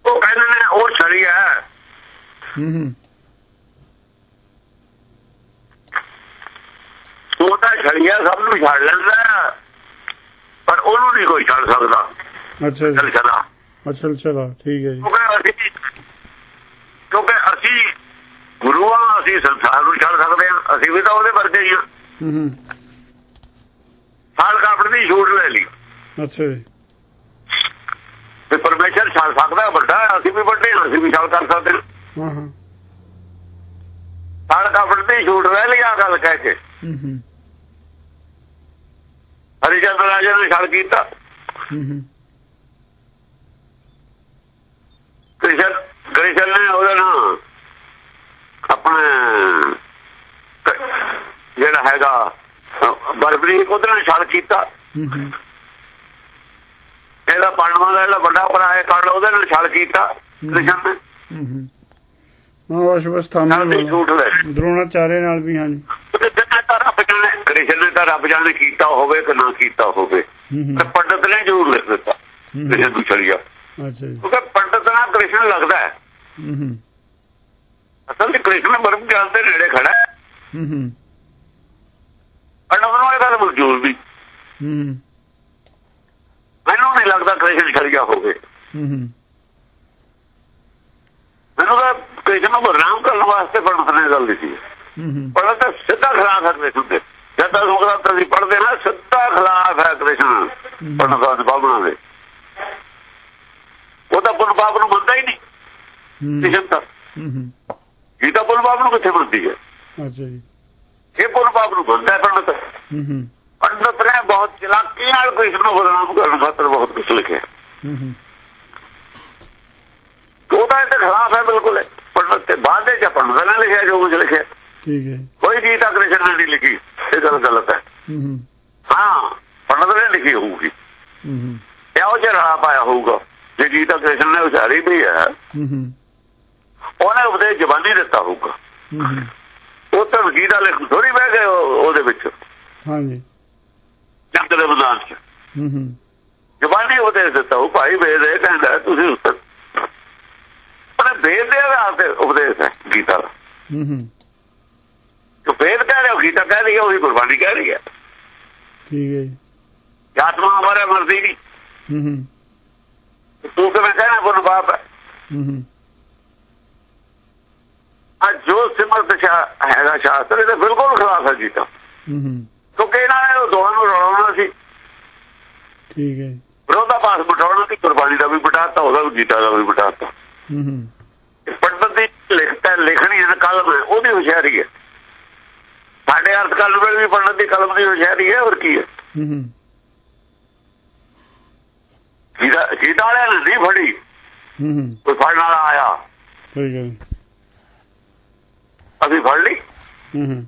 ਉਹ ਕਹਿੰਦੇ ਨੇ ਉਹ ਛੜੀ ਹੈ। ਹੂੰ ਹੂੰ। ਉਹ ਤਾਂ ਛੜੀਆ ਸਭ ਨੂੰ ਛੱਡ ਲੈਂਦਾ ਪਰ ਉਹਨੂੰ ਨਹੀਂ ਕੋਈ ਛੱਡ ਸਕਦਾ। ਅੱਛਾ ਚੱਲ ਜੀ ਚਲਾ ਅਛਲ ਛਲਾ। ਠੀਕ ਹੈ ਜੀ। ਕਿਉਂਕਿ ਅਸੀਂ ਗੁਰੂਆਂ ਅਸੀਂ ਸੰਸਾਰ ਨੂੰ ਛੱਡ ਸਕਦੇ ਹਾਂ ਅਸੀਂ ਵੀ ਤਾਂ ਉਹਦੇ ਵਰਗੇ ਹੀ ਹਾਂ ਹੂੰ। ਸਾਲ ਕਾਪੜ ਦੀ ਛੂਟ ਲੈ ਲਈ। ਅੱਛਾ ਜੀ। ਤੇ ਪਰਮੇਸ਼ਰ ਛੱਡ ਸਕਦਾ ਵੱਡਾ ਅਸੀਂ ਵੀ ਵੱਡੇ ਹਾਂ ਅਸੀਂ ਵੀ ਛੱਡ ਕਰ ਸਕਦੇ ਹਾਂ। ਹਾਂ ਹਾਂ। ਸਾਲ ਕਾਪੜ ਦੀ ਛੂਟ ਲੈ ਲਈ ਆ ਗੱਲ ਕਹਿ ਕੇ। ਹੂੰ ਹੂੰ। ਹਰੀਚੰਦ ਰਾਜਾ ਨੇ ਛੱਡ ਕੀਤਾ। ਹੂੰ ਹੂੰ। ਕ੍ਰਿਸ਼ਨ ਕ੍ਰਿਸ਼ਨ ਨੇ ਉਹਦਾ ਨਾਮ ਆਪਣਾ ਜਿਹੜਾ ਹੈਗਾ ਬਰਬਰੀ ਉਹਦੇ ਨਾਲ ਛੱਡ ਕੀਤਾ। ਇਹਦਾ ਪਾਂਡਵਾਂ ਦਾ ਜਿਹੜਾ ਵੱਡਾ ਭਰਾ ਹੈ ਕਾਂਡ ਉਹਦੇ ਨਾਲ ਛਲ ਕੀਤਾ ਕ੍ਰਿਸ਼ਨ ਨੇ ਹੂੰ ਹੂੰ। ਹਾਂ ਅਸ਼ਵਸਥਾਮਾ ਛਲ ਦੀ ਝੂਠ ਲੈ। ਦ੍ਰੋਣਾਚਾਰਿਆ ਨਾਲ ਵੀ ਹਾਂਜੀ। ਤਾਂ ਰੱਬ ਜਾਣੇ ਕ੍ਰਿਸ਼ਨ ਨੇ ਤਾਂ ਰੱਬ ਜਾਣੇ ਕੀਤਾ ਹੋਵੇ ਕਿ ਨਾ ਕੀਤਾ ਹੋਵੇ। ਤੇ ਪੰਡਤ ਨੇ ਜ਼ਰੂਰ ਲਿਖ ਦਿੱਤਾ। ਕ੍ਰਿਸ਼ਨ ਨੂੰ ਛੜੀਆ ਅੱਛਾ ਜੀ। ਕਿਉਂਕਿ ਪੰਡਤ ਨਾਲ ਕ੍ਰਿਸ਼ਨ ਲੱਗਦਾ ਹੈ। ਹੂੰ। ਅਸਲ ਵਿੱਚ ਕ੍ਰਿਸ਼ਨ ਬਰਮ ਗਿਆਨ ਦੇ ਨੇੜੇ ਖੜਾ ਹੈ। ਹੂੰ ਪੰਡਤ ਨੂੰ ਇਹ ਗੱਲ ਮਨਜ਼ੂਰ ਵੀ। ਹੂੰ। ਮੈਨੂੰ ਨਹੀਂ ਲੱਗਦਾ ਕ੍ਰਿਸ਼ਨ ਛੜੀਆ ਹੋਵੇ। ਹੂੰ ਹੂੰ। ਮੈਨੂੰ ਤਾਂ ਕ੍ਰਿਸ਼ਨ ਨੂੰ ਬਦਨਾਮ ਕਰਨ ਵਾਸਤੇ ਪੰਡਤ ਨੇ ਗੱਲ ਦਿੱਤੀ ਹੂੰ। ਹੂੰ ਪਰ ਤਾਂ ਸਿੱਧਾ ਖਿਲਾਫ ਹੈ ਕ੍ਰਿਸ਼ਨ ਦੇ। ਜਦ ਤੱਕ ਸੁਖਦਾ ਤੁਸੀਂ ਪੜ੍ਹਦੇ ਨਾ ਸਿੱਧਾ ਖਿਲਾਫ ਹੈ ਕ੍ਰਿਸ਼ਨ ਪੰਡਤਾਂ ਦੇ ਬਾਬਣਾ ਦੇ ਉਹ ਤਾਂ ਪੁੱਲ ਬਾਪ ਨੂੰ ਮੰਨਦਾ ਹੀ ਨਹੀਂ। ਹੂੰ। ਕ੍ਰਿਸ਼ਨ ਤਾਂ ਹੂੰ ਹੂੰ। ਇਹ ਤਾਂ ਪੁੱਲ ਬਾਪ ਨੂੰ ਕਿੱਥੇ ਮੰਨਦੀ ਹੈ? ਅੱਛਾ ਜੀ। ਇਹ ਪੁੱਲ ਬਾਪ ਨੂੰ ਹੈ ਪੰਡਤ। ਹੂੰ ਹੂੰ। ਪੰਡਤ ਨੇ ਬਹੁਤ ਚਲਾਕੀ ਨਾਲ ਕ੍ਰਿਸ਼ਨ ਨੂੰ ਬਦਨਾਮ ਕਰਨ ਖਾਤਰ ਬਹੁਤ ਕੁਝ ਲਿਖਿਆ। ਹੂੰ ਹੂੰ। ਉਹ ਤਾਂ ਇਹਦੇ ਖਿਲਾਫ ਹੈ ਬਿਲਕੁਲ। ਪੰਡਤ ਤੇ ਬਾਅਦ ਦੇ ਚ ਪੰਡਤ ਨੇ ਲਿਖਿਆ ਜੋ ਕੁਝ ਲਿਖਿਆ। ਠੀਕ ਹੈ। ਕੋਈ ਗੀਤਾ ਕ੍ਰਿਸ਼ਨ ਨੇ ਨਹੀਂ ਲਿਖੀ ਇਹ ਗੱਲ ਗਲਤ ਹੈ। ਹੂੰ ਹੂੰ। ਪੰਡਤ ਨੇ ਲਿਖੀ ਹੋਊਗੀ। ਹੂੰ ਹੂੰ। ਇਹੋ ਜਿਹਾ ਰਾਹ ਪਾਇਆ ਹੋਊਗਾ। ਜੇ ਗੀਤਾ ਕ੍ਰਿਸ਼ਨ ਨੇ ਉਚਾਰੀ ਵੀ ਹੈ। ਹੂੰ ਹੂੰ। ਉਹਨੇ ਉਪਦੇਸ਼ ਜ਼ਬਾਨੀ ਦਿੱਤਾ ਹੋਊਗਾ। ਉਹ ਤਾਂ ਗੀਤਾ ਲਿਖ ਥੋੜੀ ਬਹਿ ਗਏ ਉਹ- ਉਹਦੇ ਵਿੱਚ। ਹਾਂਜੀ। ਜੰਗ ਦੇ ਮੈਦਾਨ 'ਚ। ਹੂੰ ਹੂੰ। ਜ਼ਬਾਨੀ ਉਪਦੇਸ਼ ਦਿੱਤਾ ਉਹ ਭਾਈ ਵੇਦ ਇਹ ਕਹਿੰਦਾ ਤੁਸੀਂ ਉੱਤਰ। ਪਰ ਵੇਦ ਦੇ ਆਧਾਰ ਤੇ ਉਪਦੇਸ਼ ਹੈ ਗੀਤਾ ਦਾ। ਹੂੰ ਹੂੰ। ਜੋ ਵੇਦ ਕਹਿ ਰਿਹਾ ਉਹ ਗੀਤਾ ਕਹਿ ਰਹੀ ਹੈ ਉਹੀ ਗੁਰਬਾਣੀ ਕਹਿ ਰਹੀ ਹੈ। ਠੀਕ ਹੈ ਜੀ। ਆਤਮਾ ਹਮਾਰੇ ਮਰਜ਼ੀ ਨਹੀਂ। ਹੂੰ ਹੂੰ। ਤੂੰ ਕਿਵੇਂ ਕਹਿਣਾ ਬੁਨ ਬਾਪ ਹੈ? ਹੂੰ ਹੂੰ। ਅੱਜ ਜੋ ਸਿਮਰਤ ਹੈਗਾ ਸ਼ਾਸਤਰ ਇਹਦੇ ਬਿਲਕੁਲ ਖਿਲਾਫ ਹੈ ਹੂੰ ਹੂੰ। ਕਿਉਂਕਿ ਇਹਨਾਂ ਨੇ ਦੋਹਾਂ ਨੂੰ ਰਲਾਉਣਾ ਸੀ। ਠੀਕ ਹੈ ਜੀ। ਵਿਰੋਧਾਭਾਸ ਬਿਠਾਉਣਾ ਸੀ ਗੁਰਬਾਣੀ ਦਾ ਵੀ ਬਿਠਾਤਾ ਉਹਦਾ ਵੀ ਗੀਤਾ ਦਾ ਵੀ ਬਿਠਾਤਾ। ਹੂੰ ਹੂੰ। ਪੰਡਤ ਦੀ ਲਿਖਤਾ ਲਿਖਣੀ ਹੈ ਕਲਮ ਹੈ ਉਹਦੀ ਹੁਸ਼ਿਆਰੀ ਹੈ। ਸਾਡੇ ਅਰਥ ਕਲਮ ਵੇਲੇ ਵੀ ਪੰਡਤ ਦੀ ਕਲਮ ਦੀ ਹੁਸ਼ਿਆਰੀ ਹੈ ਹੋਰ ਕੀ ਹੈ? ਹੂੰ ਹੂੰ। ਗੀਤਾ ਗੀਤਾ ਵਾਲਿਆਂ ਨੇ ਨਹੀਂ ਫੜੀ। ਹੂੰ ਹੂੰ। ਕੋਈ ਫੜਨ ਵਾਲਾ ਆਇਆ। ਠੀਕ ਹੈ ਜੀ। ਅਸੀਂ ਫੜ ਲਈ ਹੂੰ ਹੂੰ